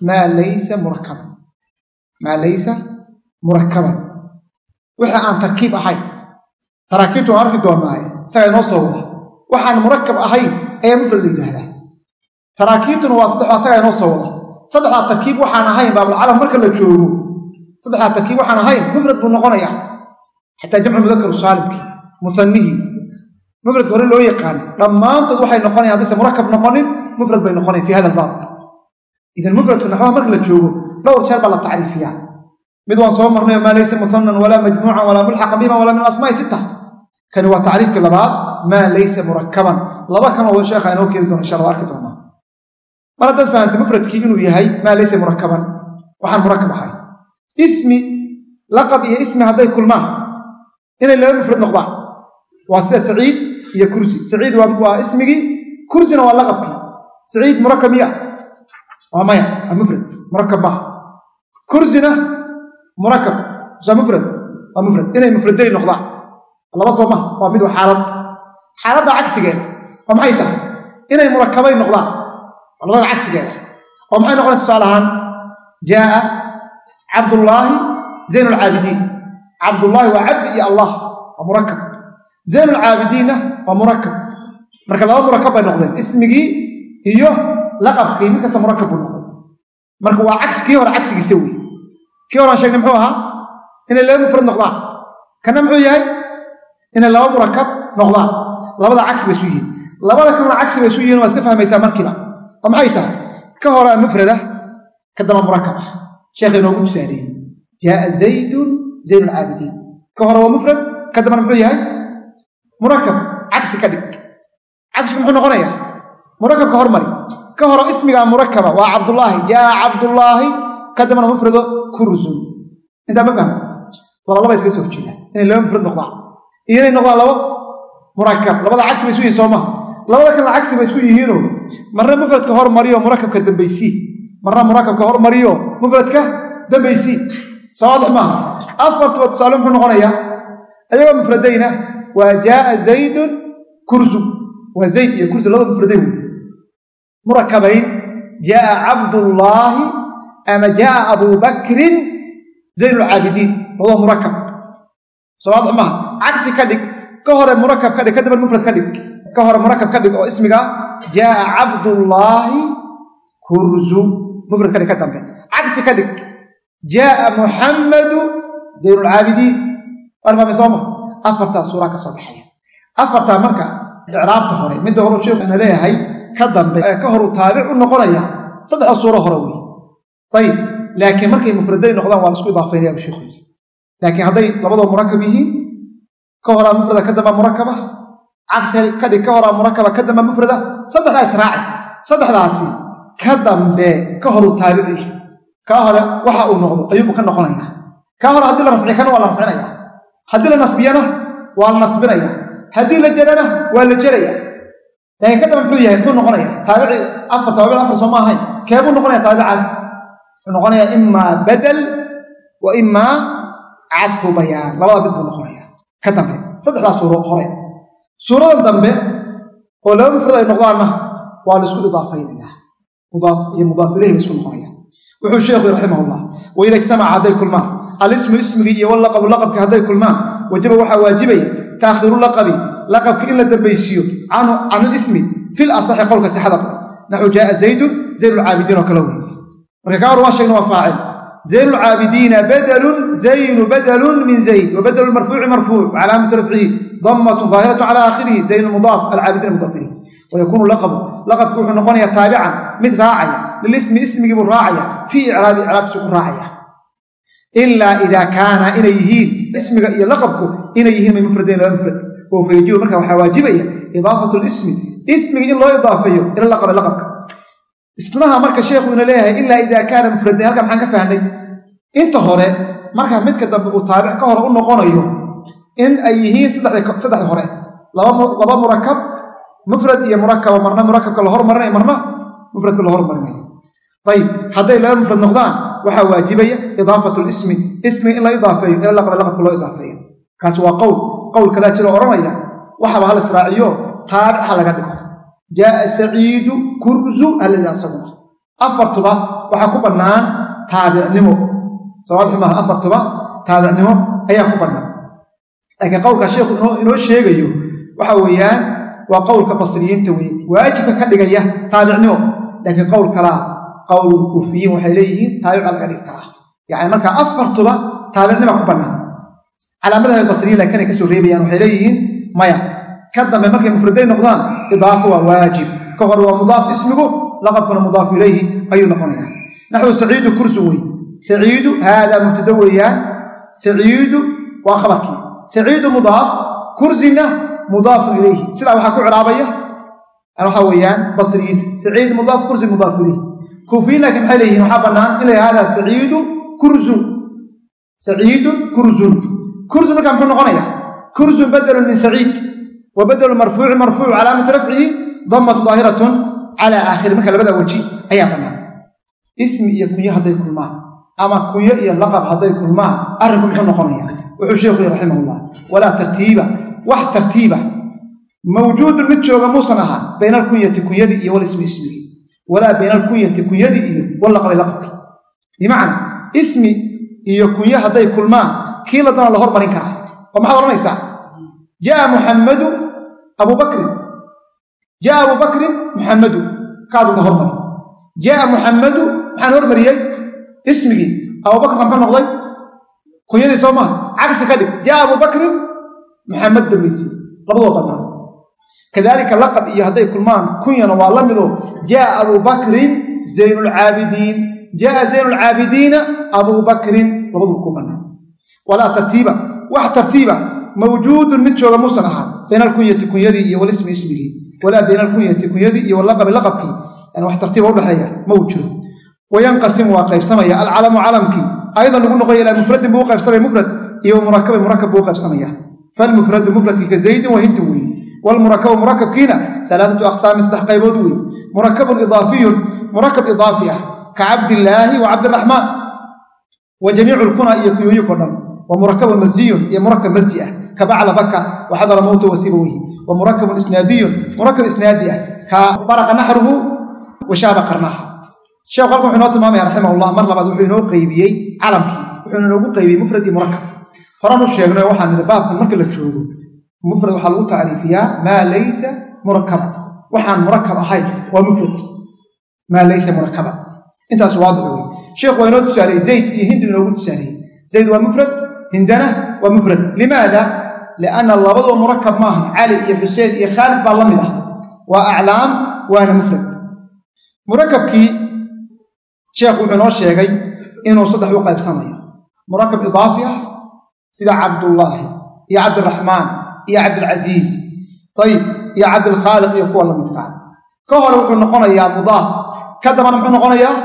maa laysa murakaban maa laysa murakaban wixii aan tarkiib ahayn taraakiibtu waan arki doonaaye isagaa inoo soo wada waxaan murakab ahayn ayaa mufrad la yidhaahdaa. Taraakiibtuna waa saddex isagaa inoo soo wada saddexdaa tarkiib waxaan ahayn baabulcalam marka la joogo. Saddexdaa tarkiib waxaan ahayn mufrad buu noqonaya xataa jamcu mudakaru saalimkii musanihii mufradka hore loo yaqaana dhammaantood waxay noqonayan haddayse murakab noqonin mufrad bay noqonayan fi hada albaab idan mufradku naxwaha marka la joogo dhowr jeer baa la tacriifiyaa mid waan soo marnayo maa laysa musanan walaa majmuucan walaa mulxaqan bihima walaa min asmaai sita kani waa tacriifkii labaad maa laysa murakaban laba kan oo sheekha inoo keeni doona insha alla arki doonaa mar haddaad fahamtay mufradkii inuu yahay maa laysa murakaban waxaan murakab ahay. Ismi laqab iyo ismi hadday kulmaan inay laba mufrad noqdaan waa sida saciid iyo kursi. Saciid waa ismigii kursina waa laqabkii. Saciid murakab miya? Waa maya mufrad. Murakab maaha kursina murakab. Waa mufrad? Waa mufrad. Inay mufradayn noqdaan. Laba soo maha waa mid waa xaalad. Xaaladda cagsigeeda oo maxay tahay? Inay murakabay noqdaan. Waa labada cagsigeeda oo maxay noqdeen tusaale ahaan? Jaaa cabdullaahi zayn alcaabidiin cabdullaahi waa cabdi iyo allah waa murakab zayn alcaabidiinna waa murakab marka laba murakab bay noqdeen. Ismigii iyo laqabkii mid kasta murakab buu noqday. Waa cagsi kii hore kii horean sheegnay muxuu ahaa? Inay laba mufrad noqdaan. Kana muxuu yahay? Inay laba murakab noqdaan. Labada cagsi bay isu yihiin. Labada kalena cagsi bay isu yihiin waa iska fahmaysaa markiiba. Oo maxay tahay? Ka horaa mufrada ka damba murakab ah. Sheekha inoogu tusaaleeyey jaaa zaydun zayn alcaabidiin ka hore waa mufrad ka dambana muxuu yahay? Murakab cagsi ka dhig. Cagsigu muxuu noqonayaa? Murakabka hormari ka hore ismigaa murakaba waa cabdullaahi. Jaaa cabdullaahi ka dambana mufrado kursun intaa ma fahma laba laba iskaga soo horjeedaan inay laba mufrad noqdaan. Iyo inay noqdaan labo murakab labada cagsi bay isu yihiin sooma. Labada kalena cagsi bay isku yihiinoo? Marna mufradka hormariyo murakabka dambaysii marna murakabka hormariyo mufradka dambaysii soo waadix maaha afartuba tusaale muxuu noqonayaa? Ayagoo mufradayna waa jaaa zaydun kursu waa zayd iyo kursu labada mufradayn wey murakabayn jaaa cabdullaahi ama jaaa abuu bakrin zayn alcaabidiin labada murakab soo waadix maaha cagsi ka dhig ka hore murakab ka dhig ka damba mufrad ka dhig ka hore murakab ka dhig oo ismiga jaaa cabdullaahi kursu mufrad ka dhig ka dambe cagsi ka dhig jaaa muxammadu zayn alcaabidiin waan fahmay sooma afartaa suuraa ka soo baxaya afartaa marka icraabta hore midda horeu sheekhu ina leeyahay ka dambe ee ka horu taabic u noqonaya saddexda suuro hore wey ayib laakiin markay mufradayn noqdaan waa la isku idaafaynaya yidhi. Laakiin hadday labadoo murakab yihiin ka horaa mufrada ka damba murakaba cagsi ka dhig ka horaa murakaba ka damba mufrada saddexdaa israaci saddexdaasi ka dambe ka horu taabici. Kaa hore waxa uu noqdo ayuubuu ka noqonaya. Kaa hore haddii la rafciyo kana waa la rafcinaya. Haddii la nasbiyana waa la nasbinaya. Haddii la jerana waa la jeraya laakiin ka damba muxuu yahay muxuu noqonaya taabici afar taabic afar keebuu noqonaya taabicaas wuxuu noqonaya imaa badel wa imaa cadfu bayaan. Labada mid buu noqonaya. Ka dambe saddexdaa suuro hore. Suuradan dambe oo laba mufrad ay noqdaanna waa la isku idaafaynaya mudaaf iyo mudaaf ilayhi ba isku noqonaya. Wuxuu sheekhu raximahullah waida ijtamaca hadday kulmaan. Alismu ismigii iyo walaqabu laqabki hadday kulmaan wajaba waxaa waajibaya taakhiiru laqabi laqabki in la dambaysiiyo canhu can ilismi fil asaxi qowlka sixada badan naxu jaaa zaydun zayn lcaabidiin oo kale wey marka kaa hor waan sheegna waa faacil. Zayn lcaabidiina badalun zaynu badalun min zayd wabadelu marfuuci marfuuc wacalaamatu rafcihi damatun daahiratu cala aakhirihi zayn mudaaf alcaabidiina mudaaf ilayh wayakuunu laqabu laqabku wuxuu noqonayaa taabican mid raacaya lilismi ismigii buu raacaya fii icraabi icraabkiisu ku raacaya. Ilaa idaa kaana inay yihiin ismiga iyo laqabku inay yihiin may mufradayn laba mufrad. Oo fayajibu marka waxaa waajibaya idaafatu lismi ismiga in loo idaafeeyo ila laqabi laqabka isnaha marka sheekhu ina leeyahay ilaa idaa kaana mufradayn halkan maxaan ka fahnay inta hore marka midka dambe uu taabic ka hore u noqonayo in ay yihiin saddexda hore laba murakab mufrad iyo murakaba marna murakabka la hormarinayo marna mufradka la hormarinayo. Ayib hadday laba mufrad noqdaan waxaa waajibaya idaafatu lismi ismi in la idaafeeyo ila laqabi laqabka loo idaafeeyo. Kaasi waa qowl qowl kalaa jiro odhanaya waxaba hal israaciyo taabic ha laga dhigo jaaa saciidu kurzu isaguna afartuba waxaa ku bannaan taabicnimo sawaadix maaha afartuba taabicnimo ayaa ku bannaan laakiin qowlkaa sheikhu inoo sheegayo waxa weeyaan waa qowlka basriyiinta wey waajibka ka dhigaya taabicnimo laakiin qowl kalaa qowlu kuufiyiin waxay leeyihiin taabica laga dhigi karaa yacni markaa afartuba taabicnima ku bannaan calaamadaha basriyiin laakiin ay ka soo reebayaan waxay leeyihiin maya ka dambe markay mufraday noqdaan idaafo waa waajib. Ka hor waa mudaaf ismigu laqabkuna mudaafu ilayhi ayuu noqonayaa. Naxwu saciidu kursu wey saciidu haadaa mubtada weeyaan. Saciidu waa khabarkii. Saciidu mudaaf kursina mudaafun ilayhi. Sidaa waxaa ku cilaabaya waxaa weeyaan basriyiinta saciid mudaaf kursi mudaaf ilayhi. Kuufiyiin laakiin maxay leeyihiin? Waxaa bannaan in la saciidu kurzu saciidun kurzun kurzun markaa muxuu noqonayaa? Kurzun badelun min saciid wa badelu marfuuci marfuucu calaamatu rafcihi damatu daahiratun calaa aakhiri marka labada weji ayaa bannaan ismi iyo kunyo hadday kulmaan ama kunyo iyo laqab hadday kulmaan arrinku muxuu noqonayaa? Wuxuu sheekhu yihi raximahullah walaa tartiiba. Wax tartiiba mawjuudun mid jooga muusan ahaan bayna alkunyati kunyadii iyo walismi ismigii walaa bayna alkunyati kunyadii iyo wallaqabi laqabkii bimacnaa ismi iyo kunyo hadday kulmaan kii ladana la hormarin karaa. Oo maxaad odhanaysaa? Jaa muxammadu abubakrin jaa abubakrin muxammadu kaadu la hormari jaa muxammadu maxaan hormariyey ismigii. Abubakr ka noqday. Kunyadii soo maaha cagsi ka dhig. Jaa abubakrin muxamed dambaysi. Labadoo bannaan kadaalika laqab iyo hadday kulmaan kunyana waa la midoo jaa abubakrin zaynulcaabidiin jaa zaynulcaabidiina abubakrin labaduu ku bannaan walaa tartiiba. Wax tartiiba mawjuudun mid jooga muusan ahaan. Bayna alkunyati kunyadii iyo walismi ismigii. Walaa bayna alkunyati kunyadii iyo walaqabi laqabkii. Yani wax tartiiba udhexeeya ma uu jiro. Wayanqasimu waa qaybsamaya. Alcalamu calamkii. Aydan lagu noqoya ilaa mufradin buu u qaybsamaya mufrad iyo murakabin murakab buu u qaybsamaya. Falmufradu mufradkii ka zaydin wa hindin weeye waalmurakabu murakabkiina alaaatu aqsaamin saddex qaybood weeye murakabun idaafiyun murakab idaafi ah ka cabdillaahi wa cabdiraxmaan wa jamiicu lkuna iyo kuyooyinko dhan. Wa murakabun masjiyun iyo murakab masji ah ka bacla baka wa xadara mowta wasiba weyhi wa murakabun isnaadiyun murakab isnaadi ah. Ka baraqa naxruhu wa shaaba sheekhu halkan wuxuu inoo tilmaamaya raximahullah mar labaad wuxuu inoo qaybiyey calamkii wuxuu inoogu qaybiyey mufrad iyo murakab horan u sheegno waxaan baabkan marka la joogo mufrad waxaa lagu tacriifiyaa maa laysa murakaba waxaan murakab ahayn waa mufrad. Maa laysa murakaba intaas waadix wey sheekhu waa inoo tusaaleeyey zayd iyo hindu inoogu tusaaleeyey. Zayd waa mufrad hindana waa mufrad. Limaada lianna labaduba murakab maaha cali iyo xuseen iyo khaalid baa la mid ah waa aclaam waana mufrad murakabkii sheekhu wuxuu inoo sheegay inuu saddex u qaybsamayo murakab idaafi ah sida cabdullaahi iyo cabdiraxmaan iyo cabdilcasiis ayib iyo cabdilkhaaliq iyo kuwa la midkaa ka hore wuxuu noqonayaa mudaaf ka dambana muxuu noqonayaa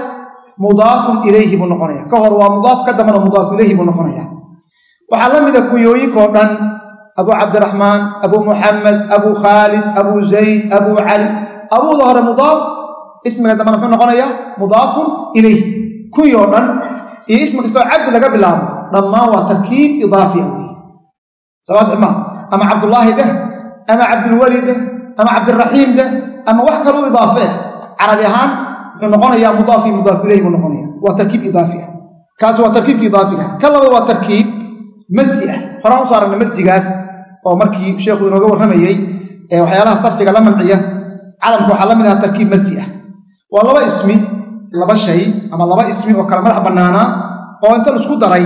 mudaafun ilayhi buu noqonaya ka hore waa mudaaf ka dambana mudaaf ilayhi buu noqonaya waxaa dhan abu cabdiraxmaan abu muxamed abu khaalid abu zayd abu cali abuuda hore mudaaf ismiga dambana muxuu noqonayaa mudaafun ilayh kuwii oo dhan iyo ismi kastoo cabdi laga bilaabo dhammaan waa tarkiib idaafiya wey sawaadix maa ama cabdullaahi deh ama cabdilweli deh ama cabdiraxiim deh ama wax kaluu idaafe ah. Carabi ahaan wuxuu noqonayaa mudaaf iyo mudaaf ilayhi buu noqonaya waa tarkiib idaafi ah. Kaasi waa tarkiibka idaafiga ka labada waa tarkiib masji ah. Horaan u soo aragna masjigaas oo markii sheekhu inooga warramayey waxyaalaha sarfiga la manciya calamka waxaa la mid aha tarkiib masji ah. Waa laba ismi laba shay ama laba ismi oo kale madax bannaanaa oo inta la isku daray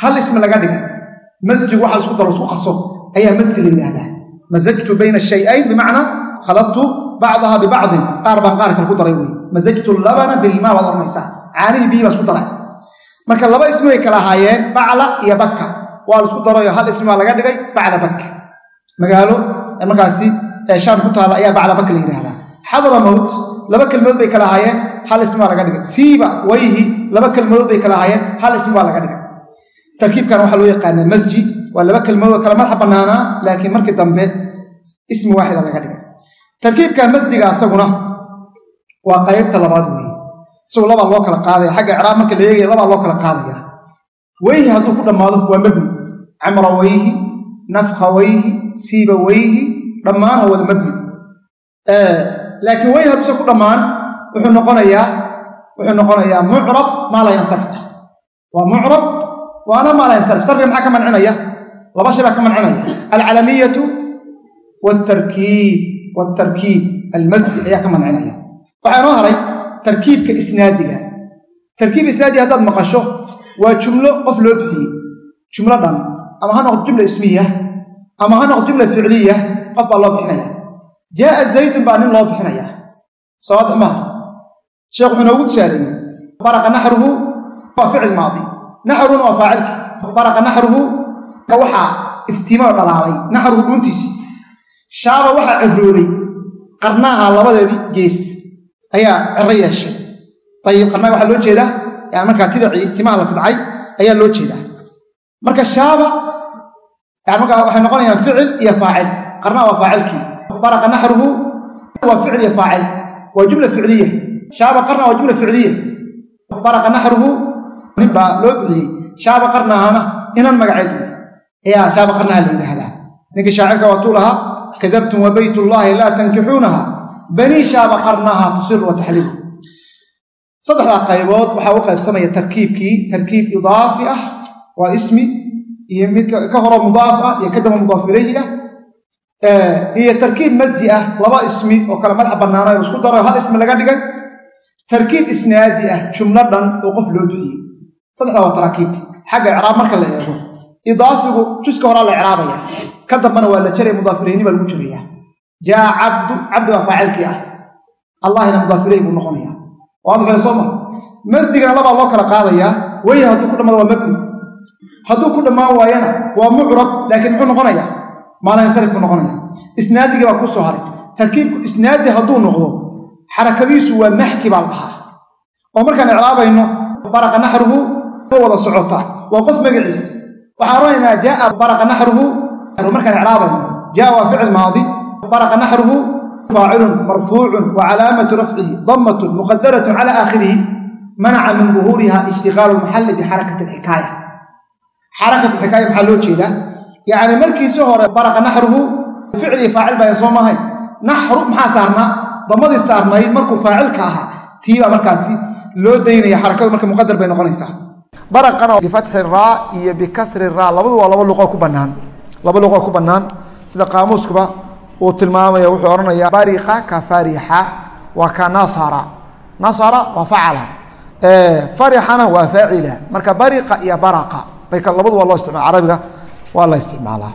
hal ismi laga dhigay. Masjigu waxa la isku daro isku qaso ayaa masji la yidhaahdaa. Masajtu bayna shayayn bimacnaa khaladtu bacdaha bibacdin. Qaar baan qaar kale ku daray wey masajtu labana bilmaa baad odhanaysaa. Caanihii biyii baa isku daray. Marka laba ismi bay kala ahaayeen bacla iyo bakka waa la isku darayo. Hal ismi baa laga dhigay bacla bakka magaalo markaasi shaam ku taalla ayaa bacla bakka la yidhaahdaa xadra mowt laba kelmadood bay kala ahaayeen hal ismi laga dhigay. Siiba wayhi laba kelmadood bay kala ahaayeen hal ismi baa laga dhigay. Tarkiibkan waxaa loo yaqaanaa masji waa laba kelmadood kale madaxa bannaanaa laakiin markii dambe ismi waaxida laga dhigay. Tarkiibka masjiga asaguna waa qaybta labaad weeye. Isagu labaa loo kala qaadaya. Xagga icraab marka la eegaya labaa loo kala qaadaya weyhi hadduu ku dhammaado waa mabni camrawayhi nafkhawayhi siibawayhi dhammaan waa wada mabni laakiin weyhi hadduusan ku dhammaan wuxuu noqonayaa wuxuu noqonayaa mucrab maa laa yansarif ah. Waa mucrab waana maa laa yansarif. Maxaa ka mancinaya? Laba shay baa ka mancinaya. Alcalamiyatu wtarkiib wtarkiib almasdi ayaa ka mancinaya. Waxaa inoo haray tarkiibka isnaadiga. Tarkiib isnaadiga haddaad maqasho waa jumlo qof loo bixiyey. Jumlo dhan ama ha noqdo jumla ismiya ama ha noqdo jumla ficliya qof baa loo bixinaya. Jaaa zaydun baa nin loo bixinaya. Sawaadix maaha sheekh wuxuu noogu tusaaleeyey baraqa naxruhu waa ficil maadi. Naxruhuna waa faacilki baraqa naxruhu waxaa iftiimo dhalaalay naxruhu dhuuntiisi shaaba waxaa cirooday qarnaaha labadeedii gees ayaa ciro yeeshay. Ayib qarnaaha waxaa loo jeedaa yani markaa tidacii timaha la tidcay ayaa loo jeedaa. Marka shaaba yani markaa waxay noqonayaan ficil iyo faacil. Qarnaha waa faacilkii. Baraqa naxruhu waa ficil iyo faacil. Waa jumla ficliya. Shaaba qarna waa jumla ficliya. Baraqa naxruhu nin baa loo bixiyey. Shaaba qarnahana inan magaceed wey ayaa shaaba qarnaha la yidhaahdaa. Ninkii shaacirka waatuu lahaa kadabtum wa bayt ullaahi laa tankixuunaha. Banii shaaba qarnaha tusiru wa taxliil saddexdaa qaybood waxaa u qaybsamaya tarkiibkii tarkiib idaafi ah waa ismi iyo mid ka horo mudaaf ah iyo kadamba mudaaf ilayhi ah. Iyo tarkiib masdi ah laba ismi oo kale madax bannaanay oo isku daro hal ismi laga dhigay. Tarkiib isnaadi ah jumlo dhan oo qof loo duciyey saddexdaa waa taraakiibti. Xagga icraab marka la eego idaafigu juska horaa la icraabaya. Ka dambana waa la jaraya mudaaf ilayhni baa lagu jaraya jaa cabdu cabdi waa faacilkii ah. Allahina mudaaf buu noqonaya waadixee soo mar masdigana labaa loo kala qaadayaa weye hadduu ku dhammaado waa mabni hadduu ku dhammaan waayana waa mucrab laakiin muxuu noqonaya? Maalansarif buu noqonaya. Isnaadigii baa kuu haray. Tarkiibku isnaadi hadduu noqdo xarakadiisu waa maxki baa la dhahaa. Oo markaan icraabayno baraqa naxruhu wada socota. Waa qof magaciis. Waxaan odhanaynaa jaaa baraqa naxruhu. Markaan icraabayno jaa waa ficil maadi. Baraqa naxruhu faacilun marfuucun wa calaamatu rafcihi damatun muqadaratun cala aakhirihi manaca min duhuuriha ishtigaalu lmaxalli bixarakati alxikaaya xarakat alxikaaya maxaa loo jeedaa yacni markiisi hore baraqa naxruhu ficil iyo faacil baa soo maahayn naxru maxaa saarnaa damadii saarnayd markuu faacilka ahaa tii baa markaasi loo daynaya xarakadu marka muqadar bay noqonaysaa baraqana bifatxi raa iyo bikasri raa labadu waa laba luqoo ku bannaan laba luqoo ku bannaan sida qaamuuskuba uu tilmaamaya wuxuu odhanayaa bariqa ka farixa waa ka nasara. Nasara waa facala farixana waa faacila. Marka bariqa iyo baraqa bay labadu waa loo isticmaala. Carabiga waa la isticmaalaa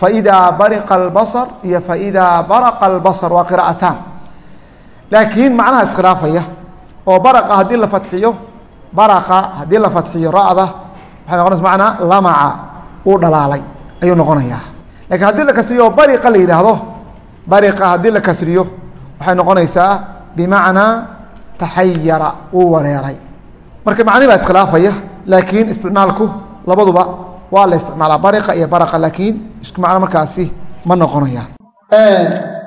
faidaa bariqa albasar iyo faidaa baraqa albasar waa qira'ataan. Laakiin macnaha iskhilaafaya oo baraqa haddii la fadxiyo baraqa haddii la fadxiyo ra'da waxay noqonaysa macnaa lamaca uu dhalaalay ayuu noqonayaa. Lakiin haddii la kasriyo oo bariqa la yidhaahdo bariqa haddii la kasriyo waxay noqonaysaa bimacnaa taxayara uu wareeray. Marka macnihi baa iskhilaafaya laakiin isticmaalku labaduba waa la isticmaalaa bariqa iyo baraqa laakiin isku macno markaasi ma noqonayaan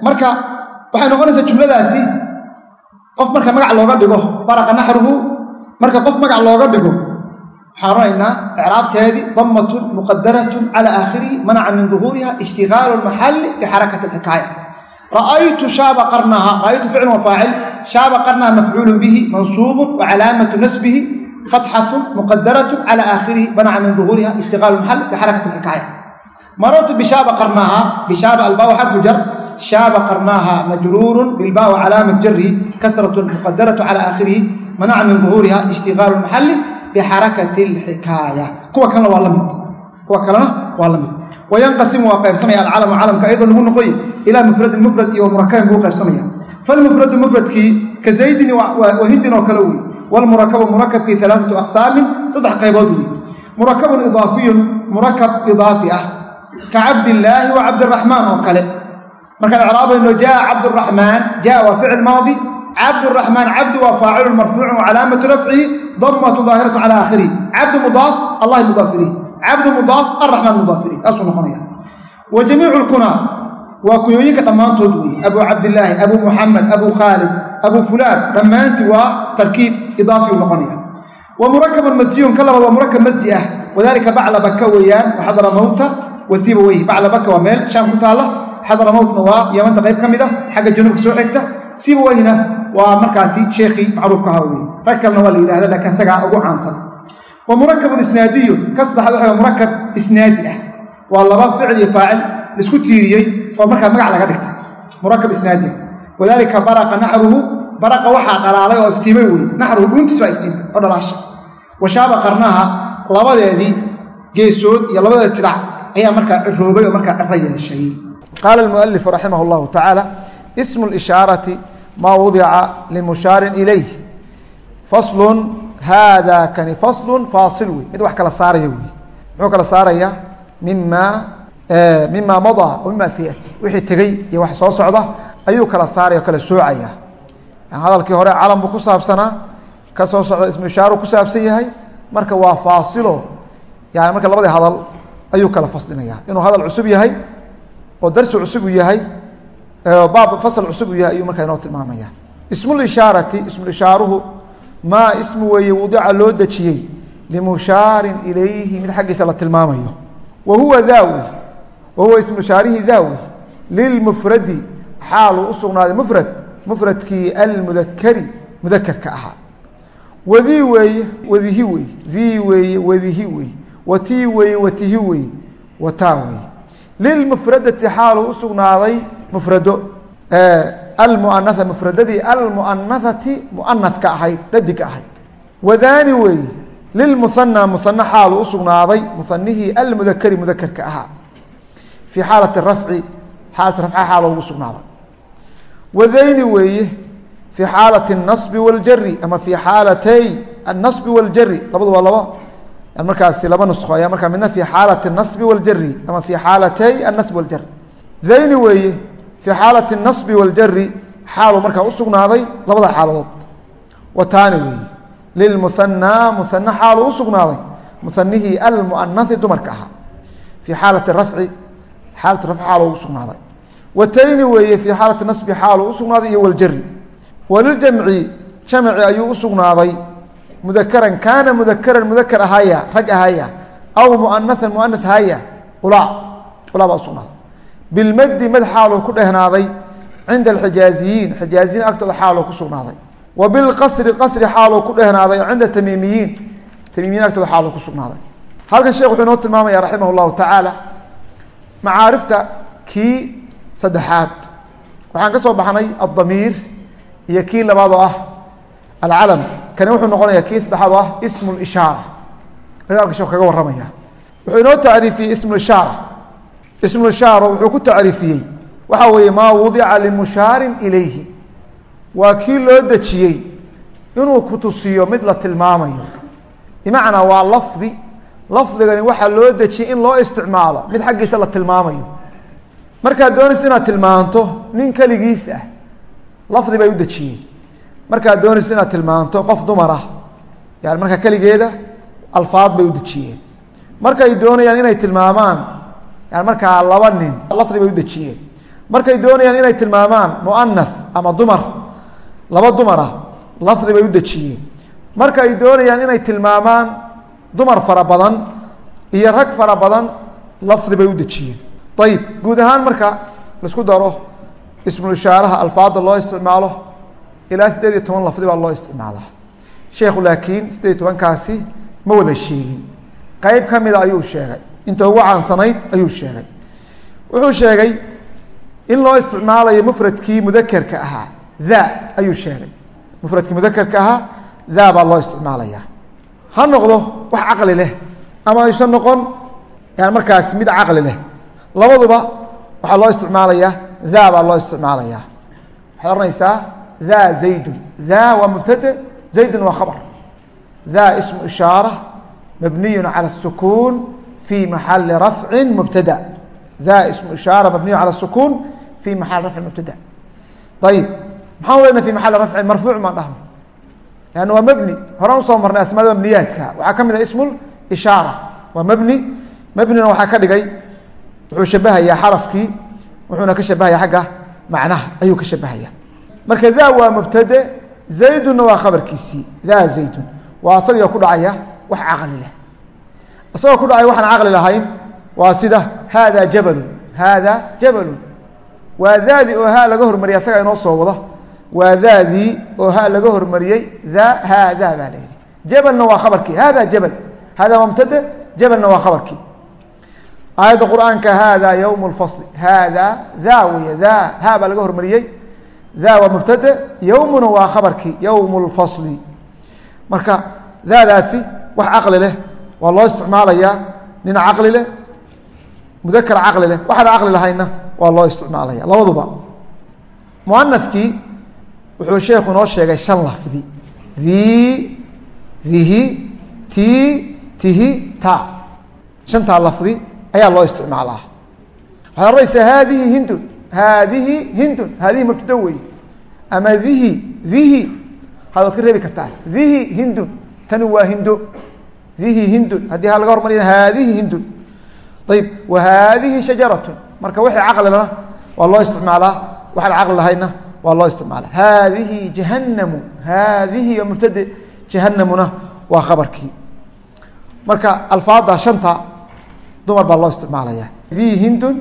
marka waxay noqonaysaa jumladaasi qof marka magac looga dhigo baraqa naxruhu marka qof magac looga dhigo waxaan odhanaynaa icraabteedii damatun muqadaratun cala aakhirihi manaca min duhuuriha ishtigaalu lmaxalli bixarakati alxikaaya ra'aytu shaaba qarnaha ra'aytu ficlun wa faacil shaaba qarnaha mafcuulun bihi mansuubun wa calaamatu nasbihi fatxatun muqadaratun cala aakhirihi manaca min duhuuriha ishtigaalu lmaxalli bixarakati alxikaaya marartu bishaaba qarnaha bishaaba albaawa xarfu jar shaaba qarnaaha majruurun bilbaa wa calaamat jarihi kasratun muqadaratu cala aakhirihi manaca min duhuuriha ishtigaalu lmaxalli bixarakati alxikaaya kuwa kalena waa la mid kuwa kalena waa la mid wayanqasimu waa qaybsamaya alcalamu calamka ayadoo lagu noqoy ilaa mufradin mufrad iyo murakabin buu qaybsamaya falmufradu mufradkii ka zaydin wa hindin oo kale wey walmurakabu murakabkii alaaatu aqsaamin saddex qaybood wey murakabun idaafiyun murakab idaafi ah ka cabdillaahi wa cabdiraxmaan oo kale markaan icraabayno jaa cabduraxmaan jaa waa ficil maadi cabduraxmaan cabdi waa faacilun marfuucun wa calaamatu rafcihi damatu daahiratu cala aakhirihi cabdu mudaaf allahi mudaaf ilayh cabdu mudaaf araxmaan mudaaf ilayh taasuu noqonaya. Wa jamiicu lkunaa waa kuyooyinka dhammaantood weeye. Abuu cabdillaahi abuu muxamed abuu khaalid abu fulaan dhammaantii waa tarkiib idaafi u noqonaya. Wa murakabun masjiyun ka labaad waa murakab masji ah. Wadalika bacla baka weeyaan waxadara mawta wasiiba weyhi bacla baka waa meel shaam ku taalla xadara mawtna waa yamanta qayb ka mid a xagga januubka soo xigta. Siiba weyhna waa markaasi sheekhii macruufka ahaa weye waa la yidhahda laakiin ugu caansan wa murakabun isnaadiyun. Ka saddexaad waxa murakab isnaadi ah. Waa laba ficil iyo faacil la isku tiiriyey oo markaa magac laga dhigtay. Murakab isnaadi. Ah wadalika baraqa naxruhu baraqa waxaa dhalaalay oo iftiimay weye naxruhu dhuuntiis waa iftiimta oo dhalaasha washaaba qarnaha labadeedii geesood iyo labadeeda tidac ayaa markaa ciroobay oo markaa ciro yeeshay. Qaala almualifu raximah allahu tacaala ismu lishaarati maa wudica limushaarin ilayh faslun haada kani faslun faasil wey mid wax kala saaraya wey muxuu kala saaraya mima mima madaa o mima sayati wixii tegey iyo wax soo socda ayuu kala saaraya kala soocaya hadalkii hore calam buu ku saabsanaa ka soo socda ismu ku saabsan yahay marka waa faasilo yani marka labadii hadal ayuu kala faslinaya inuu hadal cusub yahay oo darsi cusub uu yahay baab fasl cusub uu yahay ayuu markaa inoo tilmaamaya ismulishaarati ismuishaaruhu maa ismu weeye wadica loo dejiyey limushaarin ilayhi mid xaggiisa la tilmaamayo. Wa huwa daawi wa huwa ismuishaarihi daawi lilmufradi xaaluu u sugnaaday mufrad mufradkii almudakari mudakerka ahaa. Wadii weeye wadihi wey dii weeye wadihi wey watii weeye watihi wey wataa wey lilmufradati xaaluu u sugnaaday mufrado almuanaa mufradadii almuanahati muanadka ahayd dhadigka ahayd wadaani weeye lilmuhana muhana xaaluu u sugnaaday muhanihii almudakari mudakerka ahaa fii xaalati rafci xaalati rafca xaalo ugu sugnaaday wadayni weeye fii xaalati اnasbi waاljari ama fii xaalatay الnasbi waاljari labadu waa laba markaasi laba nusko ayaa markaa midna fii xaalati الnasbi waاljari ama fii xaalatay الnasbi waاljari dayni weeye fii xaalati اnasbi waljari xaaluu markaa u labada xaaladood. Wataani weeye lilmuhanaa muhane xaaluu u sugnaaday. Muhanihii dumarka ahaa. Fii xaalati rafci xaalati rafci xaaluu u watayni weeye fii xaalati nasbi xaaluu u iyo waljari walljamci jamci ayuu u mudakaran kaana mudakaran mudakar ahaaya rag ahaaya. Aw muanaan muana ahaaya. Ula ula baa usugnaaday bilmadi mad xaaluu ku dhehnaaday cinda alxijaaziyiin xijaaziyiin agtooda xaaluu ku sugnaaday wa bilqasri qasri xaaluu ku dhehnaaday cinda tamiimiyiin tamiimiyiin agtooda xaaluu ku sugnaaday halkan sheekh wuxuu inoo tilmaamaya raximah llahu tacaala macaarifta kii saddexaad waxaan ka soo baxnay addamiir iyo kii labaad oo ah alcalam kani wuxuu noqonaya kii saddexaad oo ah ismu lishaara ayuu halka sheekh kaga warramaya wuxuu inoo tacriifiyey ismu ishaara ismu ishaara wuxuu ku tacriifiyey. Waxa weeye maa wudica limushaarin ilayhi. Waa kii loo dejiyey inuu kutusiyo mid la tilmaamayo. Bimacnaa waa lafdi. Lafdigani waxaa loo dejiyey in loo isticmaalo mid xaggiisa la tilmaamayo. Markaad doonaysa inaad tilmaanto nin keligiis ah lafdi bay u dejiyeen. Markaad doonaysa inaad tilmaanto qof dumar ah yani markaa keligeeda alfaad bay u dejiyeen. Markay doonayaan inay tilmaamaan yani markaa laba nin lafdi bay u dejiyeen. Markay doonayaan inay tilmaamaan muanath ama dumar laba dumara lafdi bay u dejiyeen. Markay doonayaan inay tilmaamaan dumar fara badan iyo rag fara badan lafdi bay u dejiyeen. Ayib guud ahaan marka la isku daro ismulishaaraha alfaada loo isticmaalo ilaa siddeed iyo toban lafdi baa loo isticmaalaa. Sheekhu laakiin siddeed iyo tobankaasi ma wada sheegin. Qeyb ka mida ayuu sheegay inta ugu caansanayd ayuu sheegay. Wuxuu sheegay in loo isticmaalayo mufradkii mudakerka ahaa da ayuu sheegay. Mufradkii mudakerka ahaa da baa loo isticmaalaya. Ha noqdo wax caqli leh ama aysan noqon yani markaas mid caqli leh. Labaduba waxaa loo isticmaalayaa da baa loo isticmaalaya. Waxaad ohanaysaa da zaydun. Da waa mubtade zaydun waa khabar. Da ismu ishaara mabniyu cala الsukuun fi maxali rafci mubtada da ismu ishaara mabniyu calى الsukuun fi maxali rafci mubtada ayib maxaan lena fi maxali rafcin marfuuc maan dhahno lanna waa mebni horaan usoo marnay asmaada mabniyaadka waxaa ka mid ah ismu ishaara waa mebni mebnina waxaa ka dhigay wuxuu shabahayaa xarafkii wuxuuna ka shabahaya agga macnaha ayuu ka shabahaya marka daa waa mubtade zaydunna waa khabarkiisii daa zaydun waa asagoo ku dhacaya wax caqli leh isagoo ku dhacaya waxaan caqli lahayn waa sida haada jabalun haada jabalun. Waa daadii oo ha laga hormariyay asagaa inoo soo wada. Waa daadii oo ha laga hormariyey daa haada baa la yidhi. Jabalna waa khabarkii hada jabal hada waa jabalna waa khabarkii. Aayadda qur'aanka hada ywm اfasl hada da wey da ha baa laga hormariyey da waa mubtade ywmuna waa khabarkii ywm اlfasli marka daadaasi wax caqli leh waa loo isticmaalayaa nin caqli leh mudakar caqli leh. Waxaana caqli lahayna waa loo isticmaalaya. Labaduba muanakii wuxuu sheekhu noo sheegay shan lafdi. Di dihi ti tihi ta. Shantaa lafdi ayaa loo isticmaalaa. Waxaad oranaysaa haadihi hindun haadihi hindun haadihi mabtado wey ama dihi dihi had waad ka reebi kartaa. Dihi hindun tani waa hindo dihi hindun haddii ha laga hormarya haadihi hindun ayib wa haadihi shajaratun marka wixii caqlilana waa loo isticmaalaa waxaan caqli lahayna waa loo isticmaala haadihi jahanamu haadihi waa mubtade jahanamuna waa khabarkii marka alfaada shanta dumar baa loo isticmaalaya dihi hindun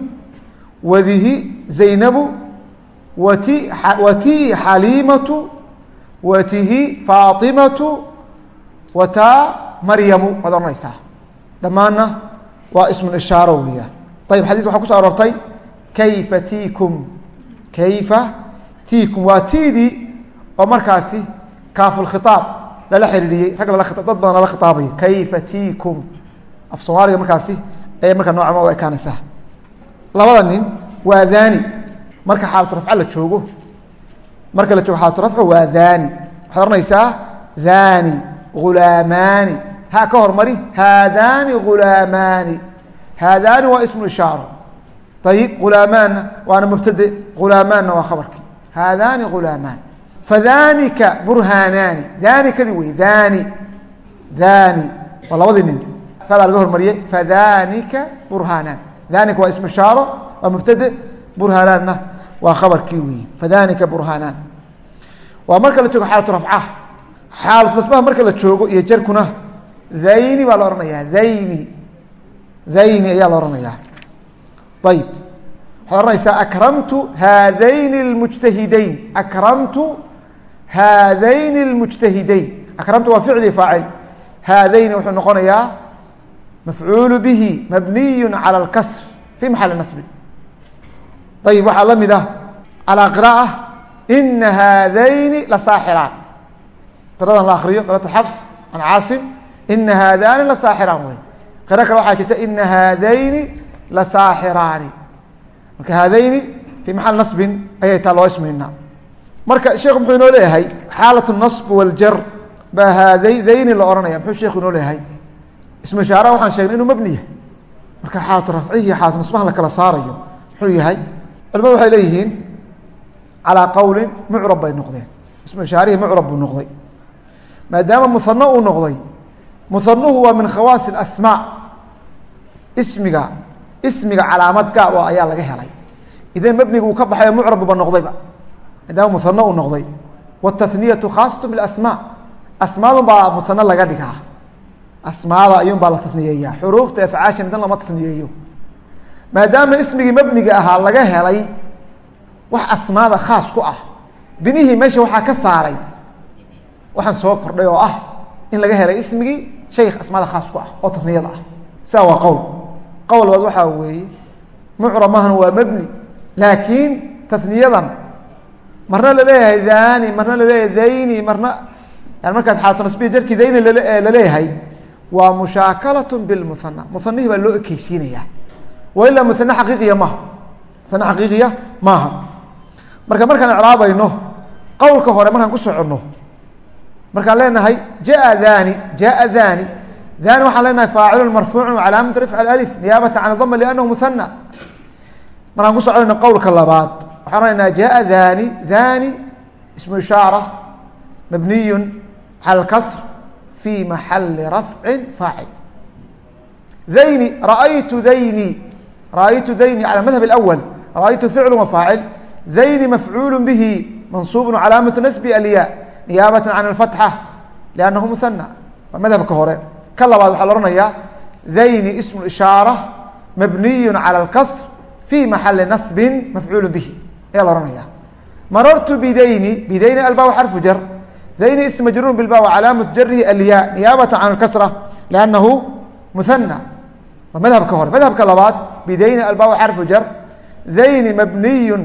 wadihi zaynabu wati wati xaliimatu watihi faatimatu wataa maryamu waad ohanaysaa dhammaanna waa ismun ishaaro weeyaan ayib xadis waxaa kuso aroortay kayfa tiikum? Kayfa tiikum? Waa tiidii oo markaasi kaafulkhitaab lala xiriiriyey rag lala dad badan lala khitaabay kayfa tiikum? Af soomaaliga markaasi ayay markaa noocama u ekaanaysaa. Labada nin waa daani. Marka xaalatu rafca la joogo marka la joogo xaalatu rafca waa daani. Waxaad ohanaysaa daani ghulaamaani ha ka hormari haadaani ghulaamaani haadaani waa ismu ishaaro ayib ghulaamaanna waana mubtade ghulaamaanna waa khabarkii haadaani ghulaamaan fadhanika burhaanaani. Daanikadi wey dhani dhani waa labadii nin. Fa baa laga hormariyey fadhanika burhaanaan. Dhanika waa ismu ishaaro waa mubtade burhaanaanna waa khabarkii weyi fadhanika burhaanaan. Waa marka la joogo xaalatu rafca xaalatu nasbaha marka la joogo iyo jarkuna dhayni baa la ohanayaa dhayni dhayni ayaa la ohanayaa ayib waxaad ohanaysaa akramtu haadayni اlmujtahidayn akramtu haadayni اlmujtahidayn akramtu waa ficli faacil haadayni wuxuu noqonayaa mafcuulu bihi mabniyu calى اlkasr fi maxali nasbi ayib waxaa la mid ah calى qiraءة ina haadayni lasaaxiraan qiradan la akriyo qiratu xafs can caasim ina haadani lasaaxiraan wey qiro kale waxaa jirta ina haadayni lasaaxiraani marka haadayni fii maxal nasbin ayay taa loo isminaa marka sheekhu muxuu inoo leeyahay xaalat nasb waljar baa haadayni la ohanaya muxuu sheekhu inoo leeyahay ismu ishaara waxaan sheegnay inuu mabni yahay marka xaalatu rafcihi iyo xaalatu nasbahan la kala saarayo muxuu yahay culimadu waxay leeyihiin calaa qowlin mucrab bay noqdeen ismu ishaarihi mucrab buu noqday maadaama muhano uu noqday muhanuhu waa min khawaasi asmaa. Ismiga ismiga calaamad gaar o ayaa laga helay. Idan mebniga uu ka baxay oo mucrabba noqdayba maadaama muhano uu noqday. Wاtaniyatu khaasatu biasmaa asmaadun baa muhano laga dhigaa. Asmaada ayuun baa la taniyeeya xuruufta afcaashan idan lama taniyeeyo maadaama ismigii mebniga ahaa laga helay wax asmaada khaas ku ah. Binihii meesha waxaa ka saaray. Waxaan soo kordhay oo ah in laga helay ismigii shay asmaada khaas ku ah oo tasniyada ah. Sidaa waa qowl. Qowl waxaa weeye maahan waa mebni laakiin tasniyadan marna la leeyahay dhani marna la leeyahay dhayni marna yani markaas xaalatu nasbiya jarkii dhayni la leeyahay waa mushaakalat bilmuhana muhanihii baa loo ekeysiinaya wa ilaa muhane xaqiiqiya maaha. Muhane xaqiiqiya maaha. Marka markaan icraabayno qowlka hore markaan ku soconno markaan leenahay jaa dhani jaa dhani dhani waxaan leenahay faacilu marfuucu calaamat rifc alif niyaabata can dama liannahu muhana markaan ku soconayno qowlka labaad waxaan ohanayna jaa dhani dhani ismu ishaara mabniyu cala alkasr fi maxali rafci faacil. Dhayni raaytu dhayni raaytu dhayni cala madhab اlأwl raaytu ficlu wa faacil. Mafcuulu bihi mansuubun calaamatu nasbi alya niyaabata can alfatxa liannahu muhana waa madhabka hore. Ka labaad waxaa la ohanayaa dayni ismu ishaara mabniyu cala alkasr fi maxali nasbin mafcuulu bihi. Ayaa la ohanaya marartu bidayni bidayni alba xarfu jar dayni ism majruurun bilba calaamatu jarihi alya niyaabata can alkasra liannahu muhana waa madhabka hore. Madhabka labaad bidayni alba xarfu jar dayni mabniyu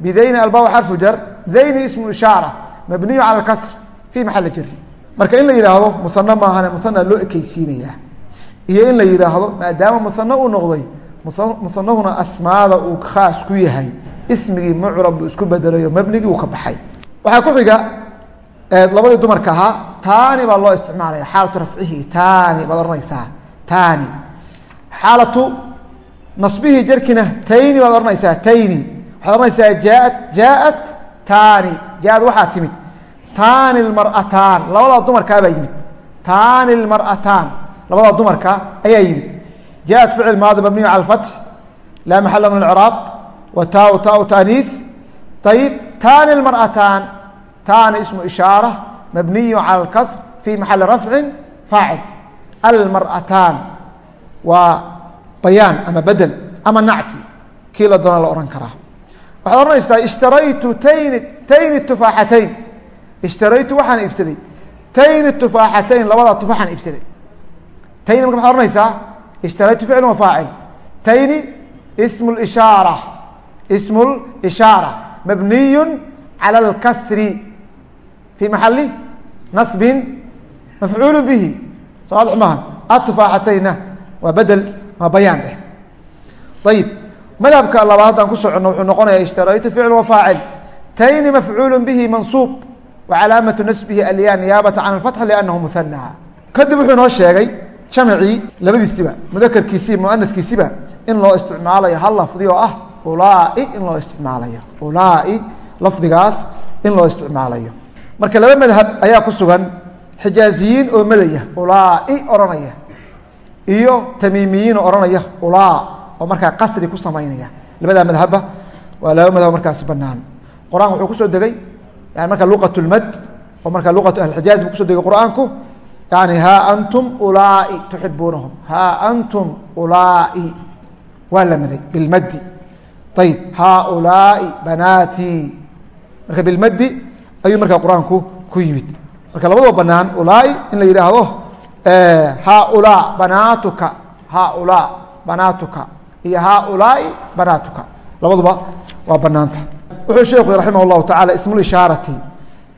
bidayni alba xarfu jar dayni ismu ishaara mabniyu cala alkasr fi maxali jari. Marka in la yidhaahdo musano maahane musana loo ekeysiinayaa iyo in la yidhaahdo maadaama musano uu noqday musanahuna asmaada uu khaas ku yahay ismigii mucrab buu isku bedelayo mabnigii uu ka baxay. Waxaa ku xiga labadii dumarka ahaa taani baa loo isticmaalaya xaalatu rafcihi taani baad ohanaysaa taani. Xaalatu nasbihii jarkina tayni baad ohanaysaa tayni. Waxaad ohanaysaa jaaat jaaat taani jaaad waxaa timid taani lmar'ataan labadaa dumarkaa baa yimid taani lmar'ataan labadaa dumarka ayaa yimid jaaءat ficil maadi mabniyu calى اfatx laa maxala min اcraab wa taau taau taaniis ayib taani اmar'ataan taani ismu ishaara mabniyu calى اlkasr fi maxali rafci faacil almar'ataan waa bayaan ama bedel ama nacti kii la doona la ohan karaa waxaad ohanaysaa ishtaraytu tayni tayni tufaaxatayn. Ishtaraytu waxaan iibsaday. Tayni tufaaxatayn labadaa tufaaxaan iibsaday. Tayni marka maxad ohanaysaa ishtaraytu ficl wa faacil. Tayni ismu ishaara. Ismu lishaara mabniyu calى اlkasri fi maxali nasbin mafcuulu bihi. Soo maha atufaaxatayna waa bedel waa bayaan eh ayib madhabka labaad haddaan ku socono wuxuu noqonaya ishtaraytu ficl wa faacil tayni mafcuulu bihi mansuub wa calaamatu nasbihi alya niyaabata can اfatx liannahu muhana kadib wuxuu inoo sheegay jamcii labadiisiba mudakerkiisiiba muanaskiisiba in loo isticmaalayo hal lafdi oo ah ulaai in loo isticmaalayo. Ulaai lafdigaas in loo isticmaalayo. Marka laba madhab ayaa ku sugan xijaaziyiin oo madaya ulaai odhanaya iyo tamiimiyiin oo odhanaya ulaa oo markaa qasri ku samaynaya. Labadaa madhabba waa laba madhab markaasi banaan qur'aanka wuxuu ku soo degay yani marka luqat lmad oo marka luqatu ahlixijaaz bu kuso degay qur'aanku. Yani haa antum ulaai tuxibuunahum haa antum ulaai. Waa la maday bilmaddi ayib haaulaai banaatii marka bilmaddi ayuu markaa qur'aanku ku yimid. Marka labadoo banaan ulaai in la yidhaahdo haaulaa banaatuka. Haaulaa banaatuka iyo haaulaai banaatuka. Labaduba waa banaanta wuxuu sheekhu raximah اllahu tacala ismulishaarati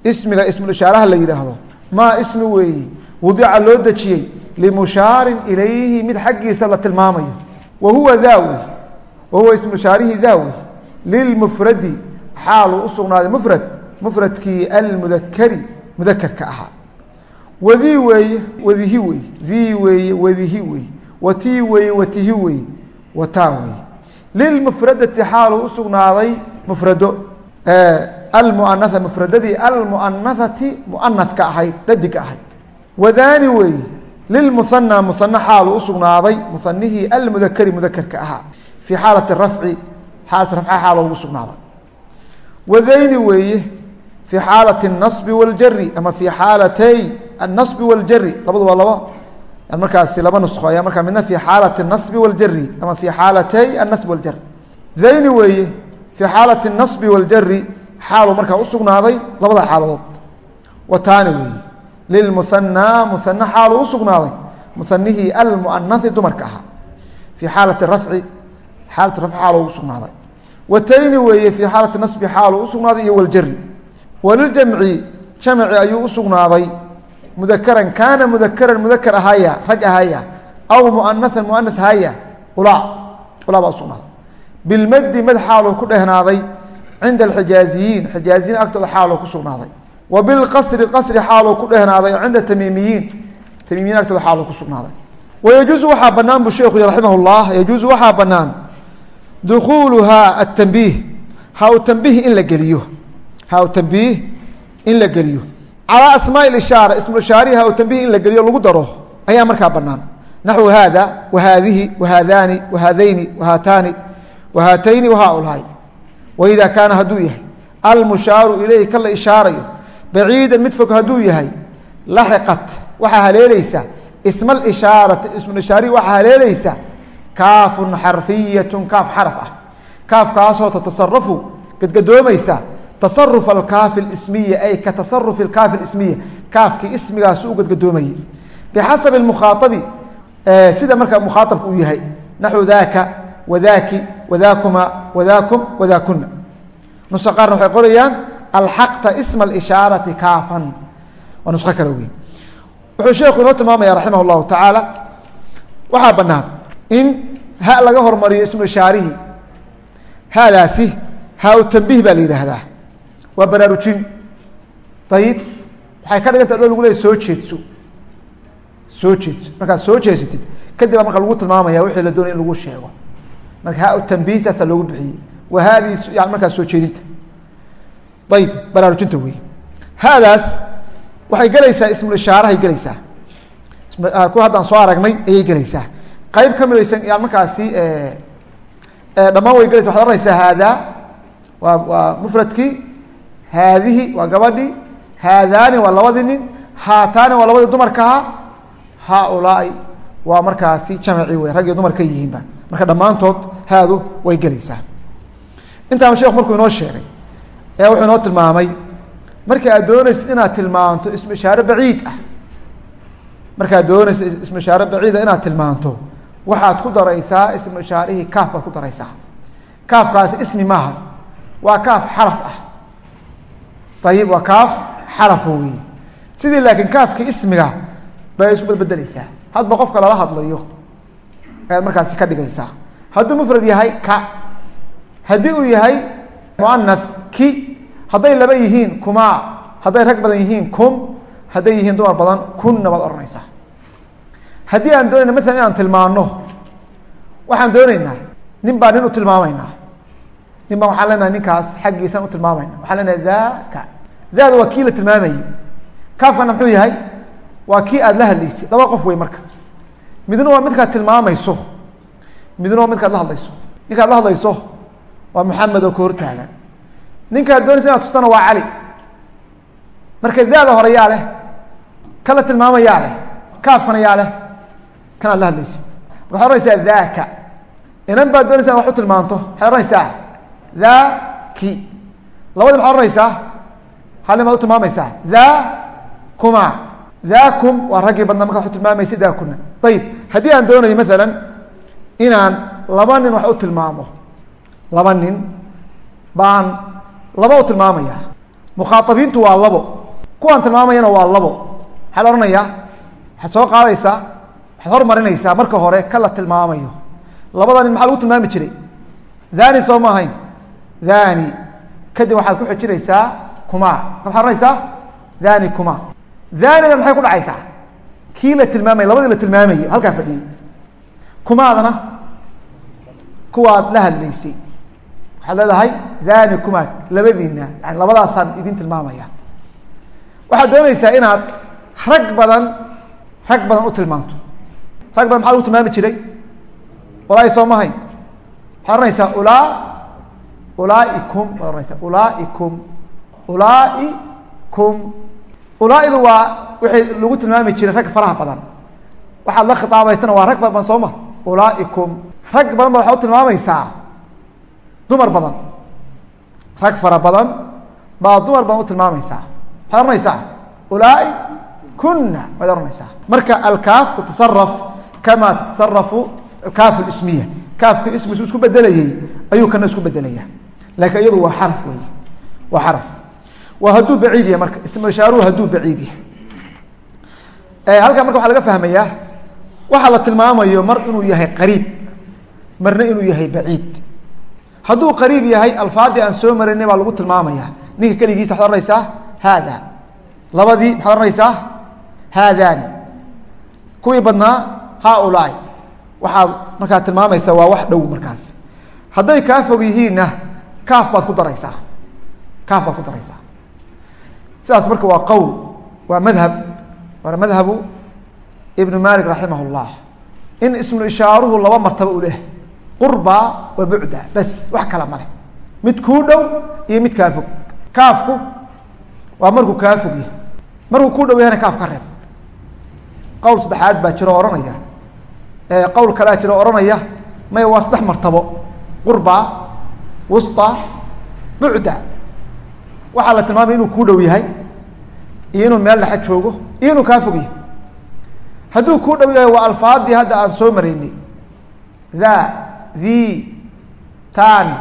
ismiga ismulishaaraha la yidhaahdo maa ismi weeyi? Wadica loo dejiyey limushaarin ilayhi mid xaggiisa la tilmaamayo. Wa huwa daawi wa huwa ismushaarihi daawi. Lilmufradi xaaluu u sugnaaday mufrad mufradkii almudakari mudakerka ahaa. Wadii weeye wadihi wey dii weeye wadihi wey watii weeye watihi wey wataan wey lilmufradati xaalu usugnaaday mufrado almuanaa mufradadii almuanahati muanaka ahayd dhadig ahayd. Wadaani wey lilmuhana muhana xaalu usugnaaday muhanihii almudakari mudakerka ahaa. Fii xaalati rafci xaalati rafca xaal ugu sugnaaday. Wadayni weeye fii xaalati اnasbi waljari ama fii xaalatay anasbi waljari labadu laba markaasi laba nusko ayaa markaa midna fii xaalati الnaصbi wاljari ama fii xaalatay الnaصbi wاljari dayni weeye fii xaalati الnaصbi wاljari xaaluu markaa usugnaaday labada xaaladood wataani weeye lilmuhanaa muhane xaaluu usugnaaday muhanihii almuanahi dumarka ahaa fii xaalati rafci xaalati rafci xaaluu ugu sugnaaday watayni weeye fii xaalati nasbi xaaluu usugnaaday iyo waljari waliljamci jamci ayuu usugnaaday mudakaran kaana mudakaran mudakar ahaya rag ahaya aw muanahan muana haya ulaa ulaa baa usugnaaday bilmadi mad xaaluu ku dhehnaaday cinda alxijaaziyiin xijaaziyiin agtooda xaaluu ku sugnaaday. Wa bilqasri qasri xaaluu ku dhehnaaday cinda tamiimiyiin tamiimiyiin agtooda xaaluu ku sugnaaday. Wayajuusu waxaa banaan bu sheekhu raximah اllah yajuusu waxaa banaan dukuuluhaa atambiih ha tambiih in la geliyo ha tambiih in la geliyo calaa asmaa ishaara ismuishaarihi ha tambiih in la geliyo lagu daro ayaa markaa banaan naxwu haada wahaadihi wahaadaani wahaadayni wahaataani wahaatayni wahaulaai waida kaana hadduu yahay almushaaru ilayhi ka la ishaarayo baciidan mid fog hadduu yahay laxiqat waxaa haleelaysa isma alishaarati ismulishaarihi waxaa haleelaysa kaafun xarfiyatun kaaf xaraf ah. Kaafkaasoo tatasarafu gadgadoomaysa tasaruf alkaafi lismiya ay ka tasarufi alkaafi lismiya kaafkii ismigaasu u gadgadoomayay. Bixasabi mukhaaabi sida markaa mukhaaabka uu yahay. Naxwu daaka wadaaki wadaakuma wadaakum wadaakuna nuso qaarna waxay qorayaan alxaqta isma alishaarati kaafan. Waa nuso kale wey wuxuu sheekhu inoo tilmaamaya raximah llahu tacaala waxaa banaan in ha laga hormariyo ismu ishaarihi haadaasi haa tanbiih baa la yidhaahdaa waa baraarujin ayib waxay ka dhiganta adoo lagu leeya soo jeedso. Soo jeedso. Markaad soo jeesatid kadib baa marka lagu tilmaamaya wixii la doonay in lagu sheego. Marka ha tanbiih saasaa loogu bixiyey. Wa haadii yani markaa soo jeedinta. Ayib baraarujinta wey haadaas waxay gelaysaa ismulishaarahay gelaysaa kuwa haddaan soo aragnay ayay gelaysaa qayb ka midaysan yani markaasi dhammaan way gelaysa waxad oranaysaa haadaa waa waa mufradkii haadihi waa gabadhii haadaani waa labadii nin. Haataani waa labadii dumarkaha haaulaai waa markaasi jamacii wey rag iyo dumar ka yihiinba. Marka dhammaantood haadu way gelaysaa. Intaaba sheekhu markuu inoo sheegay ayaa wuxuu inoo tilmaamay marka aad doonaysid inaad tilmaanto ismu baciid ah markaad doonaysid ismu baciida inaad tilmaanto waxaad ku daraysaa ismu kaaf baad ku daraysaa. Kaafkaasi ismi maaha. Waa kaaf xaraf ah ayib waa kaaf xarafo wey sidii laakiin kaafkii ismiga bay isu badbedeleysaa hadba qofka lala hadlayo ayaad markaasi ka dhigaysaa hadduu mufrad yahay ka haddii uu yahay muanath ki hadday laba yihiin kuma hadday rag badan yihiin kum hadday yihiin dumar badan kunna baad odhanaysaa haddii aan doonayna maalan inaan tilmaano waxaan dooneynaa nin baa nin u tilmaamaynaa nin baa waxaan leenahay ninkaas xaggiisaan u tilmaamayna waxaan leenahay daka daada waa kii la tilmaamayey kaafkana muxuu yahay? Waa kii aada la hadlaysay. Laba qof wey marka. Midna waa midkaad tilmaamayso. Midna waa midkaad la hadlayso. Ninkaad la hadlayso waa maxamed oo ka hortaagan. Ninkaad doonaysa inaad tustana waa cali marka daada hore yaa leh. Kan la tilmaama yaa leh. Kaafkana yaa leh. Kanaad la hadlaysid. Marka waxad ohanaysaa daka inan baad doonaysa in wax u tilmaanto. Waxaad ohanaysaa dhaki labadi maxaad ohanaysaa hal nin baad u tilmaamaysaa dha kuma dhakum waa raggii badnaa markaad wax u tilmaamaysa dakuna ayib haddii aan doonayo maalan inaan laba nin wax u tilmaamo. Laba nin baan laba u tilmaamaya. Mukhaaabiintu waa labo. Kuwaan tilmaamayana waa labo. Maxaa la ohanayaa waxaad soo qaadaysaa waxaad hormarinaysaa marka hore ka la tilmaamayo. Labada nin maxaa lagu tilmaami jiray? Dhani soo ma ahayn dhani kadib waxaad ku xijinaysaa kuma. Ka maxad ohanaysaa dhani kuma. Dhanidan maxay ku dhacaysaa? Kii la tilmaamaya labadii la tilmaamayo halkaa fadhiyey kumaadana kuwaad la hadlaysay. Waxaad leedahay dhani kumaad labadiina yani labadaasaan idin tilmaamaya. Waxaad doonaysaa inaad rag badan rag badan u tilmaanto. Rag badan maxaa lagu tilmaami jiray? Ulai soo mahayn waxaad ohanaysaa ulaa ulaa'ikum baad ohanaysaa ulaa'ikum ulaa'ikum ulaa'idu waa wixii lagu tilmaami jiray rag faraha badan. Waxaad la khitaabaysana waa rag badan soo ma? Ulaa'ikum rag badan ba waxaad u tilmaamaysaa? Dumar badan. Rag fara badan baad dumar badan u tilmaamaysaa? Waxaad ohanaysaa ulaai kuna waad ohanaysaa marka alkaaf tatasaraf kama tatasarafu kaaf ismiya. Kaafka ismisu isku bedelayey ayuu kana isku bedelaya laakiin iyadu waa xaraf wey waa xaraf. Waa hadduu baciid yahay marka. Ismu hadduu baciid yahay. Halkan marka waxaa laga fahmayaa waxaa la tilmaamayo mar inuu yahay qariib marna inuu yahay baciid. Hadduu qariib yahay alfaadii aan soo maraynay baa lagu tilmaamaya ninka keligiisa waxad ohanaysaa haada. Labadii maxaad ohanaysaa haadani kuwii badnaa haaulaai. Waxaad markaa tilmaamaysaa waa wax dhow markaas. Hadday kaa fog yihiinna kaaf baad ku daraysaa. Kaaf baad ku daraysaa. Sidaas marka waa qowl waa madhab waana madhabu ibnu malik raximah اllah in ismu ishaaruhu laba martaba u leh qurba wa bucda bas wax kala maleh mid kuu dhow iyo mid kaa fog. Kaafku waa markuu kaa fog yahay markuu ku dhow yahayna kaaf ka reeb. Qowl saddexaad baa jiro o odhanaya qowl kalea jiro o odhanaya maya waa saddex martabo qurba wusta bucda waxaa la tilmaamay inuu kuu dhow yahay iyo inuu meel dhexe joogo iyo inuu kaa fog yahay hadduu kuu dhow yahay waa alfaadii hadda aan soo maraynay tha the tani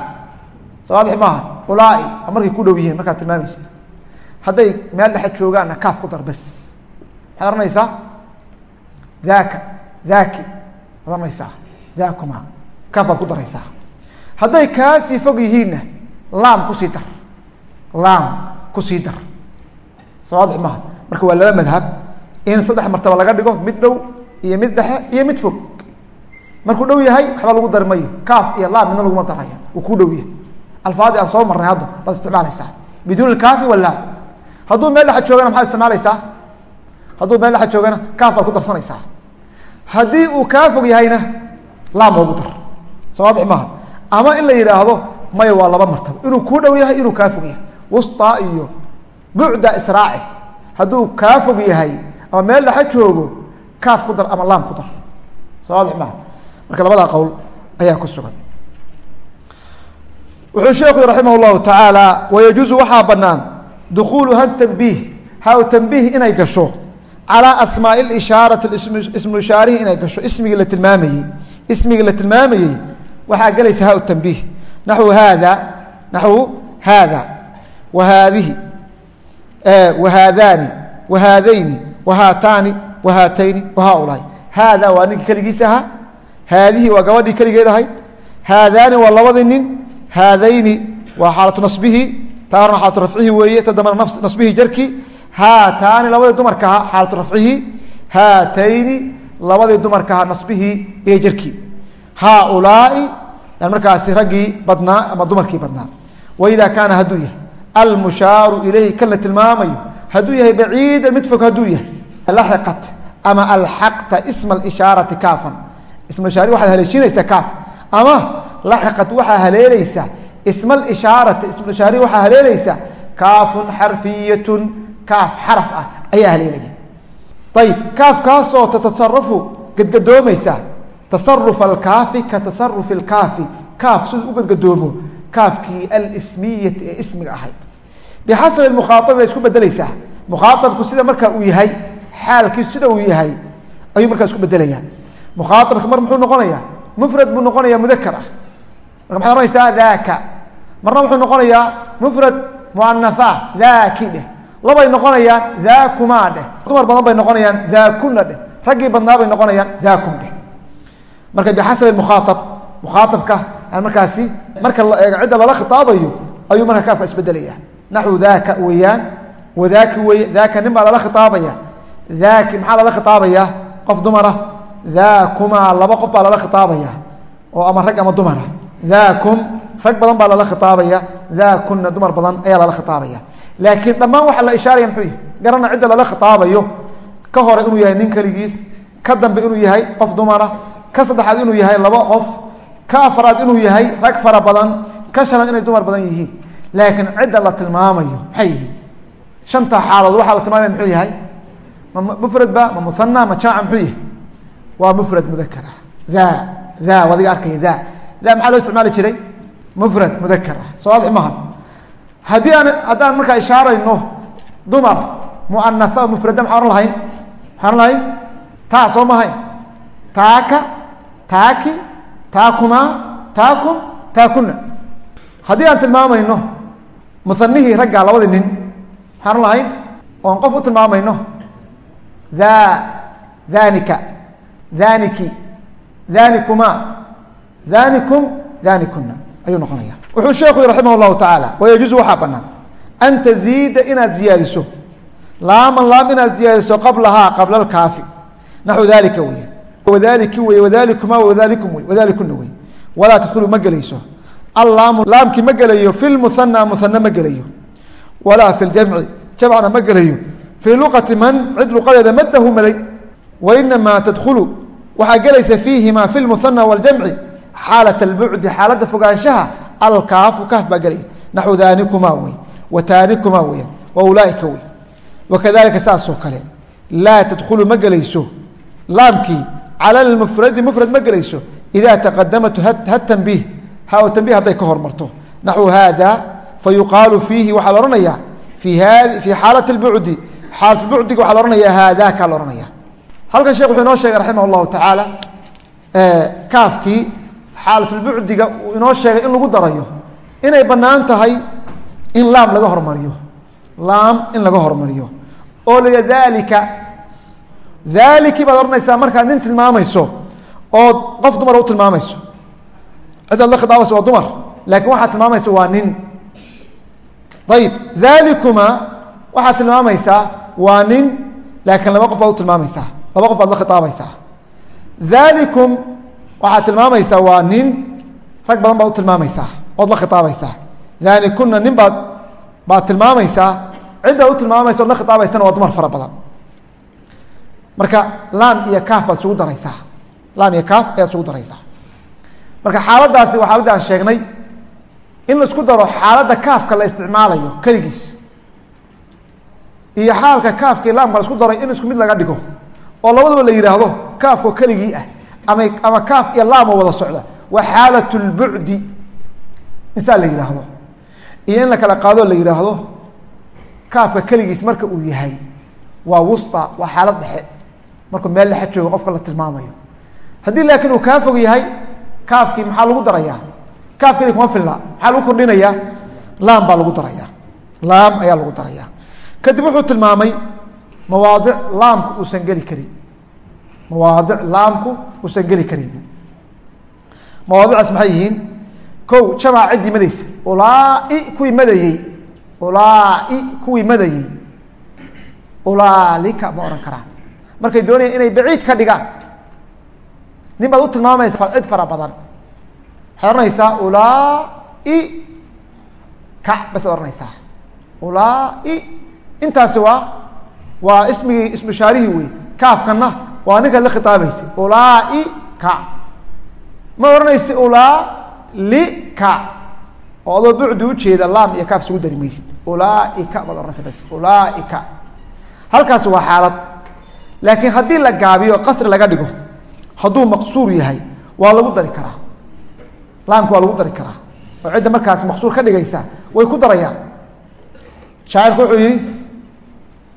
sawaadix maaha. Ulai a markay ku dhow yihiin markaad tilmaamaysa hadday meel dhexe joogaanna kaaf ku dar bes. Maxaad ohanaysaa dhaka dhaki waad ohanaysaa dhakuma kaaf baad ku daraysaa hadday kaasii fog yihiinna laam ku sii dar. Laam ku sii dar. Sawaadix maaha. Marka waa laba madhab. In saddex martaba laga dhigo mid dhow iyo mid dhexe iyo mid fog. Markuu dhow yahay waxba lagu dari mayo kaaf iyo laam midna laguma daraya. Uu ku dhow yahay. Alfaadii aan soo marnay hadda baad isticmaalaysaa. Biduun kaafi walaam hadduu meel dhexa joogana maxaad isticmaalaysaa? Hadduu meel dhexa joogana kaaf baad ku darsanaysaa. Haddii uu kaa fog yahayna laam oogu dar. Sawaadix maaha ama in la yidhaahdo maya waa laba martabo inuu kuu dhow yahay inuu kaa fog yahay. Wusta iyo bucda israaci. Hadduu kaa fog yahay ama meel dhexa joogo kaaf ku dar ama laam ku dar. Sawaadix maaha marka labadaa qowl ayaa ku sugan. Wuxuu sheekhu raximah llahu tacaala wayajuuzu waxaa banaan dukuuluha tanbiih ha tanbiih inay gasho calaa asmaai lishaarati ismu ishaarihi inay gasho. Ismigii la tilmaamayey ismigii la tilmaamayey waxaa gelaysa ha tanbiih. Naxwu haada naxwu haada wa haadihi wa haadaani wa haadayni wa haataani wa haatayni wa haaulaai. Haada waa ninkii keligiis ahaa haadihi waa gabadhii keligeed ahayd. Haadaani waa labadii nin haadayni waa xaalatu nasbihi taa horna xaalatu rafcihi weeye ta dambana nasbihi jarki. Haataani labadii dumarka ahaa xaalatu rafcihi. Haatayni labadii dumarka ahaa nasbihii iyo jarki haaulaai markaasi raggii badnaa ama dumarkii badnaa waida kaana hadduu yahay almushaaru ilayhi kan la tilmaamayo hadduu yahay baciida mid fog hadduu yahay laxiqat ama alxaqta isma alishaarati kaafan isma ishaari waxaad haleeshinaysaa kaaf ama laxiqat waxaa haleelaysaa isma alishaarati isma ishaari waxaa haleelaysaa kaafun xarfiyatun kaaf xaraf ah ayaa haleelaya ayib kaafkaasoo tatasarafu gadgadoomaysa tasaruf alkaafi ka tasarufi alkaafi. Kaaf siduu u gadgadoomo kaafkii alsmiyati ee ismiga ahayd. Bixasabi mukhaabi bay isku bedelaysaa mukhaaabku sida marka uu yahay xaalkiisu sida uu yahay ayuu markaa isku bedelaya mukhaaabka mar muxuu noqonayaa? Mufrad buu noqonaya mudakar ah. Marka maxaad ohanaysaa daaka. Marna wuxuu noqonayaa mufrad muanatha daaki dheh. Labay noqonayaan daakumaa dheh. Dumar badan bay noqonayaan daakuna dheh. Raggii badnaa bay noqonayaan daakum dheh marka bixasabi mukhaaab mukhaaabka markaasi marka cidda lala khitaabayo ayuu marka kaafka isbedelaya. Naxwu daaka weeyaan wadaaki weye daaka nin baa lala khitaabaya. Daaki maxaa lala khitaabaya? Qof dumara. Daakumaa laba qof baa lala khitaabaya. Oo ama rag ama dumara. Daakum rag badan baa lala khitaabaya. Daakuna dumar badan ayaa lala khitaabaya. Laakiin dhammaan waxaa la ishaaraya muxuu yahy garana cidda lala khitaabayo ka hore inuu yahay nin keligiis ka dambe inuu yahay qof dumara ka saddexaad inuu yahay laba qof ka afraad inuu yahay rag fara badan ka shanaad inay dumar badan yihiin. Laakiin cidda la tilmaamayo maxay yihiin? Shanta xaaladood waxaa la tilmaamaya muxuu yahay? Ma mufrad ba ma muhana ma jamaca muxuu yahay? Waa mufrad mudakar ah. Da da adiga arkaya da da maxaa loo isticmaali jiray? Mufrad mudakar ah. Soo waadix maha haddii aan haddaan markaa ishaarayno dumar muanatha mufrada maxaa ohan lahayn? Maxaa ohan lahayn? Taa soo mahayn taaka taaki taakumaa taakum taakuna haddii aan tilmaamayno musanihii ragga labadii nin maxaan lahayn? Oon qof u tilmaamayno. Tha dhanika dhaniki dhanikuma dhanikum dhanikuna ayuu noqonaya wuxuu sheekhu yhi raximah llahu tacaala wayajuuzu waxaa banaan an taziida inaad ziyaadiso. Laaman laam inaad ziyaadiso qablahaa qabla alkaafi. Naxwu dalika wey wadaliki wey wadalikuma wadalikum wey wadalikuna wey walaa tadkhulu ma gelayso allaamu laamkii ma gelayo fi lmuhana muhane ma gelayo walaa fi ljamci jamcna ma gelayo fii luqati man cid luqadeeda madahu maday wainamaa tadkhulu waxaa gelaysa fiihima fi lmuhana waljamci xaalat albucdi xaaladda fogaanshaha alkaafu kaaf baa gelaya naxwu danikuma wey wa taanikuma weeyaan wa ulaaika wey wakadalika saasoo kale laa tadkhulu ma gelayso laamkii cala lmufradi mufrad ma gelayso ida taqadamat ha tanbiih ha tanbih hadday ka hormarto naxwu hada fayuqaalu fiihi waxaa la ohanayaa fii xaalat اlbucdi xaalat bucdiga waxaa la ohanaya haadakaa la ohanaya halkan shekh wuxuu inoo sheegay raximah اllahu tacaala kaafkii xaalatulbucdiga uu inoo sheegay in lagu darayo inay bannaan tahay in laam laga hormariyo laam in laga hormariyo oo la daalikii baad odhanaysaa markaad nin tilmaamayso ood qof dumara u tilmaamayso. Cidaad la khidaabayso waa dumar laakiin waxaad tilmaamaysa waa nin. Ayib dalikuma waxaad tilmaamaysaa waa nin laakiin laba qof baad u tilmaamaysaa laba qof baad la khitaabaysaa. Dalikum waxaad tilmaamaysaa waa nin rag badan baad u tilmaamaysaa ood la khitaabaysaa dalikuna nin baad baad tilmaamaysaa ciddaad u tilmaamaysa ood la khitaabaysana waa dumar fara badan marka laam iyo kaaf baad isugu daraysaa. Laam iyo kaaf ayaad isugu daraysaa. Marka xaaladaasi waa xaaladda aan sheegnay in la isku daro xaaladda kaafka la isticmaalayo keligiis. Iyo xaalka kaafka laamka la isku daray in isku mid laga dhigo oo labadaba la yidhaahdo kaafkoo keligii ah ama ama kaaf iyo laamo wada socda waa xaalat lbucdi insaa la yidhaahdo iyo in la kala qaadoo la yidhaahdo kaafka keligiis marka uu yahay waa wusta waa xaalad dhexe markuu meel dhexe joogo qofka la tilmaamayo. Haddii laakiin uu kaa fog yahay kaafkii maxaa lagu darayaa? Kaaf keli kuma filla maxaa lagu kordhinayaa? Laam baa lagu darayaa. Laam ayaa lagu darayaa. Kadib wuxuu tilmaamay mawaadic laamku uusan geli karin. Mawaadic laamku uusan geli karin. Mawaadicdaas maxay yihiin? Kow jamac ciddii madaysa. Ulaa-i kuwii madayey ulaa-i kuwii madayey ulaalika ma odhan karaan markay doonayaan inay baciid ka dhigaan. Nin baad u tilmaamaysa cid fara badan. Waxaad ohanaysaa ulaa-i ka basaad ohanaysaa ulaa-i intaasi waa waa ismigii ismushaarihii wey kaafkana waa ninkaad la khitaabaysa ulaa-i ka ma odhanaysa ulaa lika oo adoo bucdi ujeeda laam iyo kaaf isugu dari maysid. Ulaaika baad ohanaysa bas. Ulaaika halkaasi waa xaalad laakiin haddii la gaabiyo qasri laga dhigo hadduu maqsuur yahay waa lagu dari karaa. Laamka waa lagu dari karaa. Oo cidda markaas maqsuur ka dhigaysa way ku darayaan. Shaacirku wuxuu yihi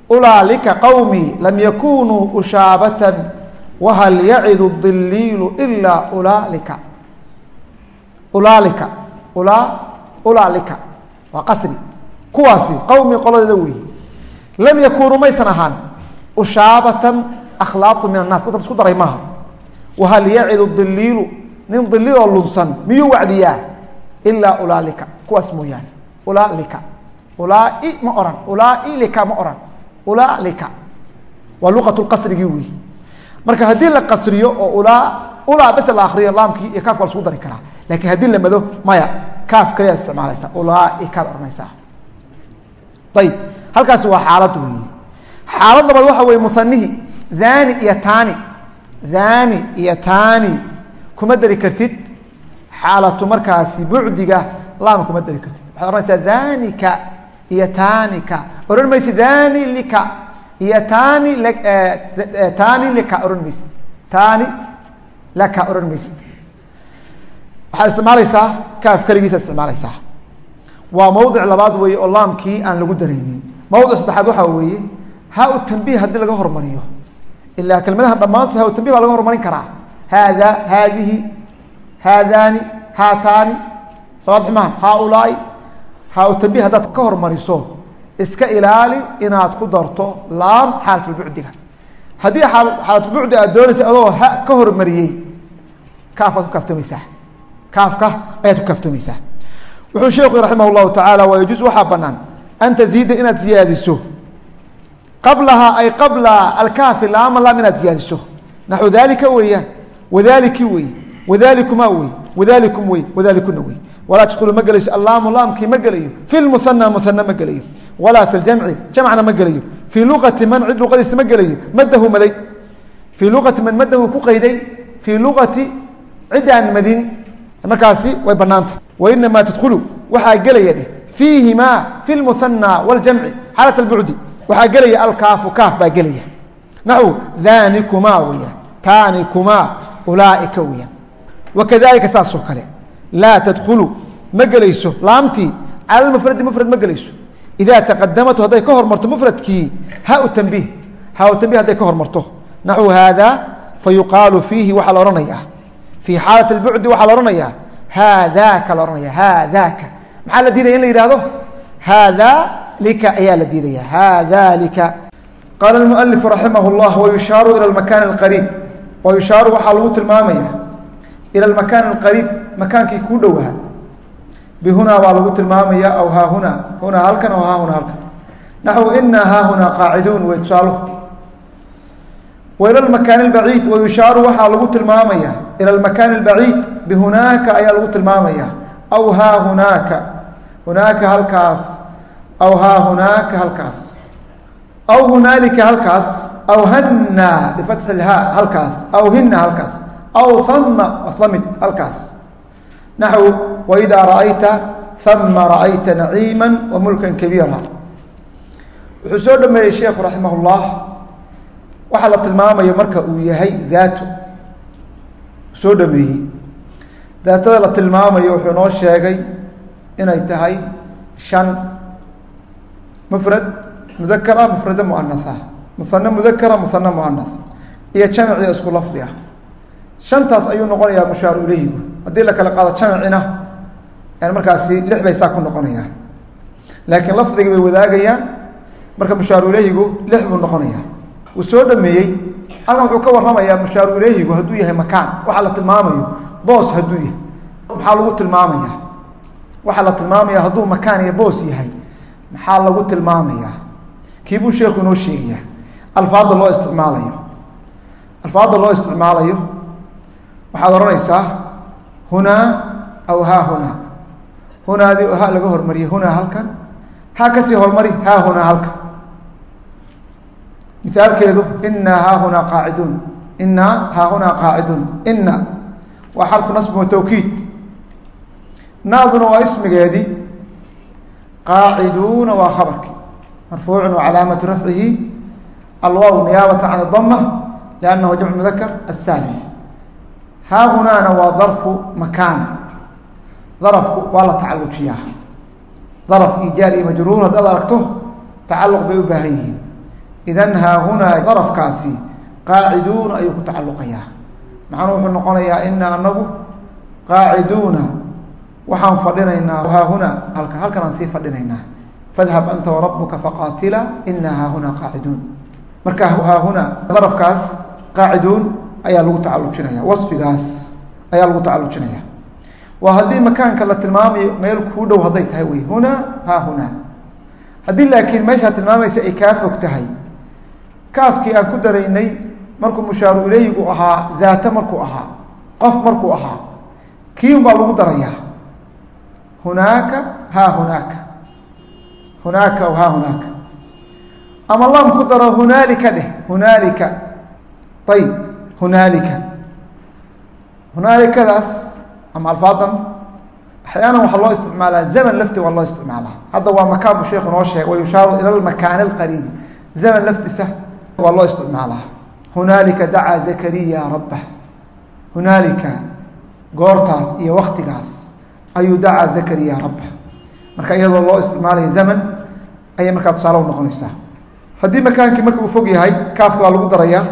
ulaalika qawmii lam yakunuu ushaabatan wahal yacidu diliilu ilaa ulaalika. Ulaalika ulaa ulaalika waa qasri. Kuwaasi qawmii qoladeeda weeye lam yakunuu maysan ahaan ushaabatan akhlaaqu min annas dadka isku daray maaha. Wahal yacidu diliilu nin diliiloo lunsan miyuu wacdiyaa? Ilaa ulaalika. Kuwaas mooyaane. Ulaalika. Ulaa-i ma oran. Ulaailika ma oran. Ulaalika. Waa luqat lqasrigii weyi marka haddii la qasriyo oo ulaa ulaa bes la akriyo laamkii iyo kaafka la dari karaa. Lakiin haddii la mado maya kaaf kaliyaad isticmaalaysaa. Ulaaikaad ohanaysaa ayib halkaasi waa xaalad weeye xaalad labaad waxa weye muanihi dhani iyo tani dhani iyo tani kuma dari kartid. Xaalatu markaasi bucdiga laam kuma dari kartid. Waxaad ohanaysaa dhanika iyo tanika ohan maysid dhani lika iyo tani tani lika ohan maysid. Tani laka ohan maysid. Waxaad isticmaalaysaa kaaf keligiisaad isticmaalaysaa. Waa mawdic labaad weeye oo laamkii aan lagu daraynin. Mawdic saddexaad waxaa weeye ha u tanbiih haddii laga hormariyo? Ilaa kelmadahan dhammaantood ha u tanbih baa laga hormarin karaa. Haada haadihi haadaani haataani. Sawaadix maha haaulaai. Ha u tanbih haddaad ka hormariso iska ilaali inaad ku darto laam xaalatulbucdiga haddii xaalatulbucdi aad doonaysa adoo ha ka hormariyey kaaf baad ku kaaftoomaysaa kaafka ayaad ku kaaftoomaysaa wuxuu sheekhu raximah llahu tacaala waa waxaa banaan an taziida inaad ziyaadiso qablahaa ay qabla alkaafi laama laam inaad iyaadiso naxu daalika weeyaan wadaaliki wey wadaalikumaa wey wadalikum wey wadaalikuna wey walaa tadkhulu ma gelayso allaamu laamkii ma gelayo. Fi lmuhana muhana ma gelayo. Walaa fi ljamci jamcna ma gelayo. Fii luqati man cid luqadiisa ma gelayo. Madahu maday. Fii luqati man madahu ku qayday. Fii luqati cid madin. Markaasi way banaanta wainamaa tadkhulu waxaa gelaya dheh. Fiihimaa fi lmuhana waljamci xaalat albucdi waxaa gelaya alkaafu kaaf baa gelaya. Naxw daanikumaa weya taanikumaa ulaaika weya wakadalika saasoo kale. Laa tadkhulu ma gelayso. Laamtii cala almufradi mufrad ma gelayso. Idaa taqadamatu hadday ka hormarto mufradkii hau tambiih hau tambih hadday ka hormarto. Naxwu haada fa fiihi waxaa la odhanayaa fii xaalati albucdi waxaa la odhanayaa haadaaka la odhanaya haadaaka maxaa la diidaya in la yidhahdo haadaa haadalika ayaa la diidaya haadalika qaala اmualifu raximah اllah wayushaaru ilى makan اqariib wayushaaru waxaa lagu tilmaamaya ilى makan اqariib makaankii kuu dhowaa bihunaa baa lagu tilmaamaya aw haahuna hunaa halkan aw haahuna halkan naxw ina haahuna qaaciduun way tusaalo wailى makaan اbaciid wayushaaru waxaa lagu tilmaamaya ilى makaan اbaciid bihunaaka ayaa lagu tilmaamaya aw haa hunaaka hunaaka halkaas aw haa hunaaka halkaas aw hunaalika halkaas aw hana bifatxi lha halkaas aw hina halkaas aw hama aslamid halkaas naxw waidaa ra'ayta hama ra'ayta naciima wamulkan kabiira wuxuu soo dhameeyey sheekhu raximah اllah waxaa la tilmaamaya marka uu yahay daato soo dhameeyey daatada la tilmaamayo wuxuu noo sheegay inay tahay shan mufrad mudakara mufrada muanatha muhane mudakara muhane muanatha iyo jamciyo isku lafdi ah shantaas ayuu noqonayaa mushaaru ileyhigu haddii la kala qaado jamcina yani markaasi lix bay saa ku noqonayaan laakiin lafdiga bay wadaagayaan marka mushaaru ileyhigu lix buu noqonaya uu soo dhameeyey halkan wuxuu ka warramayaa mushaaru ileyhigu hadduu yahay makaan waxaa la tilmaamayo boos hadduu yahay maxaa lagu tilmaamaya waxaa la tilmaamaya hadduu makaan iyo boos yahay maxaa lagu tilmaamaya kiibuu sheekhu inoo sheegaya? Alfaada loo isticmaalayo. Alfaada loo isticmaalayo waxaad odhanaysaa hunaa aw haa hunaa hunaadii oo ha laga hormariyay hunaa halkan. Ha ka sii hormari haa hunaa halkan mithaalkeedu inaa haahunaa qaaciduun inaa haahunaa qaaciduun ina waa xarfu nasbi wa tawkiid. Naaduna waa ismigeedii qaaciduuna waa khabarkii marfuucun wa calaamatu rafcihi alwaw niyaabata can idama liannahu jamcu mudakar asaalim haahunaana waa darfu makaan darafku waa la tacalujiyaa daraf iijaar iyo majruur haddaad aragto tacaluq bay u baahan yihiin idan haahunaa darafkaasi qaaciduuna ayuu ku tacaluqayaa macnuu wuxuu noqonayaa ina anagu qaaciduuna waxaan fadhinaynaa haahuna halkan halkan aan sii fadhinaynaa. Fadhab anta warabuka faqaatila ina haahuna qaaciduun. Marka haahuna darafkaas qaaciduun ayaa lagu tacalujinaya wasfigaas ayaa lagu tacalujinaya. Waa haddii makaanka la tilmaamayo meel kuu dhow hadday tahay wey huna haahuna haddii laakiin meeshaa tilmaamaysa ay kaa fog tahay kaafkii aan ku daraynay markuu mushaaru ileyhigu ahaa daata markuu ahaa qof markuu ahaa kiin baa lagu darayaa hunaaka haa hunaaka hunaaka haa hunaaka ama lam ku daro hunaalika dheh hunaalika ayib hunaalika hunaalikadaas ama alfaadan axyaanan waxaa loo isticmaalaa zaman lafti waa loo isticmaalaa hadda waa makaan buu sheekhu noo sheegay wayushaaru ila lmakaani alqariibi zaman laftiisa waa loo isticmaalaa hunaalika dacaa zakariya rabbah hunaalika goortaas iyo waktigaas ayuu dacaa zakariya rabbah marka iyadoo loo isticmaalayo zaman ayay markaa tusaale unoqonaysaa haddii makaankii marka uu fog yahay kaafka waa lagu darayaa.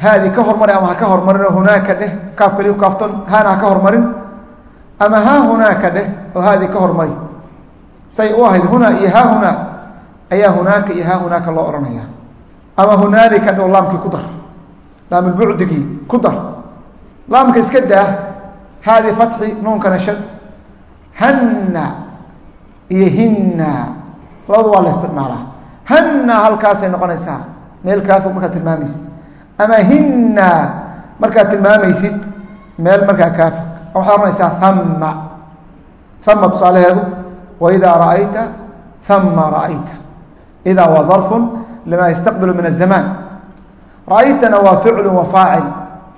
Haadii ka hormari ama ha ka hormarin oo hunaaka dheh. Kaaf kaliu kaafton haana ha hormarin. Ama haa hunaaka dheh oo haadii ka hormari. Say u ahayd hunaa iyo haa hunaa ayaa hunaaka iyo haa hunaaka loo odhanaya ama hunaalika dheh oo laamkii ku dar. Laamulbucdigii ku dar. Laamka iska daa haadii fatxi nuunkana shad hanna iyo hinna. Labadu waa la isticmaalaa. Hanna halkaasay noqonaysaa. Meel kaafog markaad tilmaamaysid. Ama hinna markaad tilmaamaysid meel markaa kaafog waxaad ohanaysaa hama hama tusaalaheedu waidaa ra'ayta hama ra'ayta. Idaa waa darfun lima yastaqbilu min azamaan ra'aytana waa ficlu wa faacil.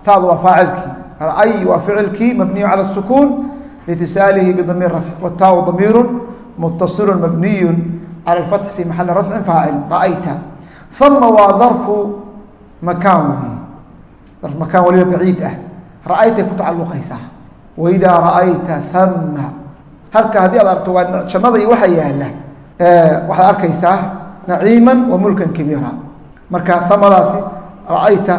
Taadu waa faacilkii. Ra'ay waa ficilkii mabniyu cala sukuun bitisaalihi bdamiir rafc wataau damiiru mutasilu mabniyu cala lfatx fi maxali rafcin faacil raayta uma waa darfu makaan wey darf makaan waliba baciid ah ra'aytay ku tacalluqaysaa waidaa ra'ayta ama halka haddii aad aragto waa jannada iyo waxa yaalla waxaad arkaysaa naciima wa mulkan kabiira marka amadaasi ra'ayta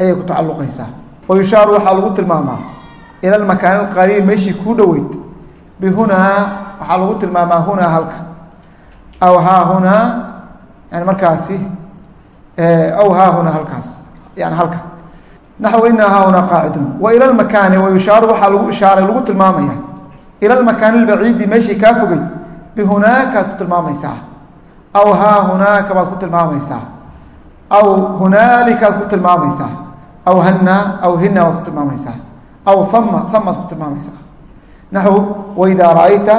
ayay ku tacalluqaysaa wayushaaru waxaa lagu tilmaamaa ila makaani اqariib meeshii kuu dhoweyd. Bihunaa waxaa lagu tilmaamaa hunaa halka. Aw haa hunaa yani markaasi aw haa hunaa halkaas yani halka. Naxw inaa haa hunaa qaaciduun wa ila makaani wayushaaru waxaa lagu ishaaray lagu tilmaamaya. Ila lmakaani اlbaciidi meeshii kaa fogey bihunaakaad ku tilmaamaysaa. Aw haa hunaaka baad ku tilmaamaysaa. Aw hunaalikaad ku tilmaamaysaa. Aw hana aw hina baad ku tilmaamaysaa aw hama hamaad ku tilmaamaysaa naxw waidaa ra'ayta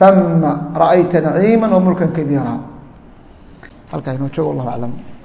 hama ra'ayta naciima wa mulkan kabiira halkaa inoo joogo wallahu aclam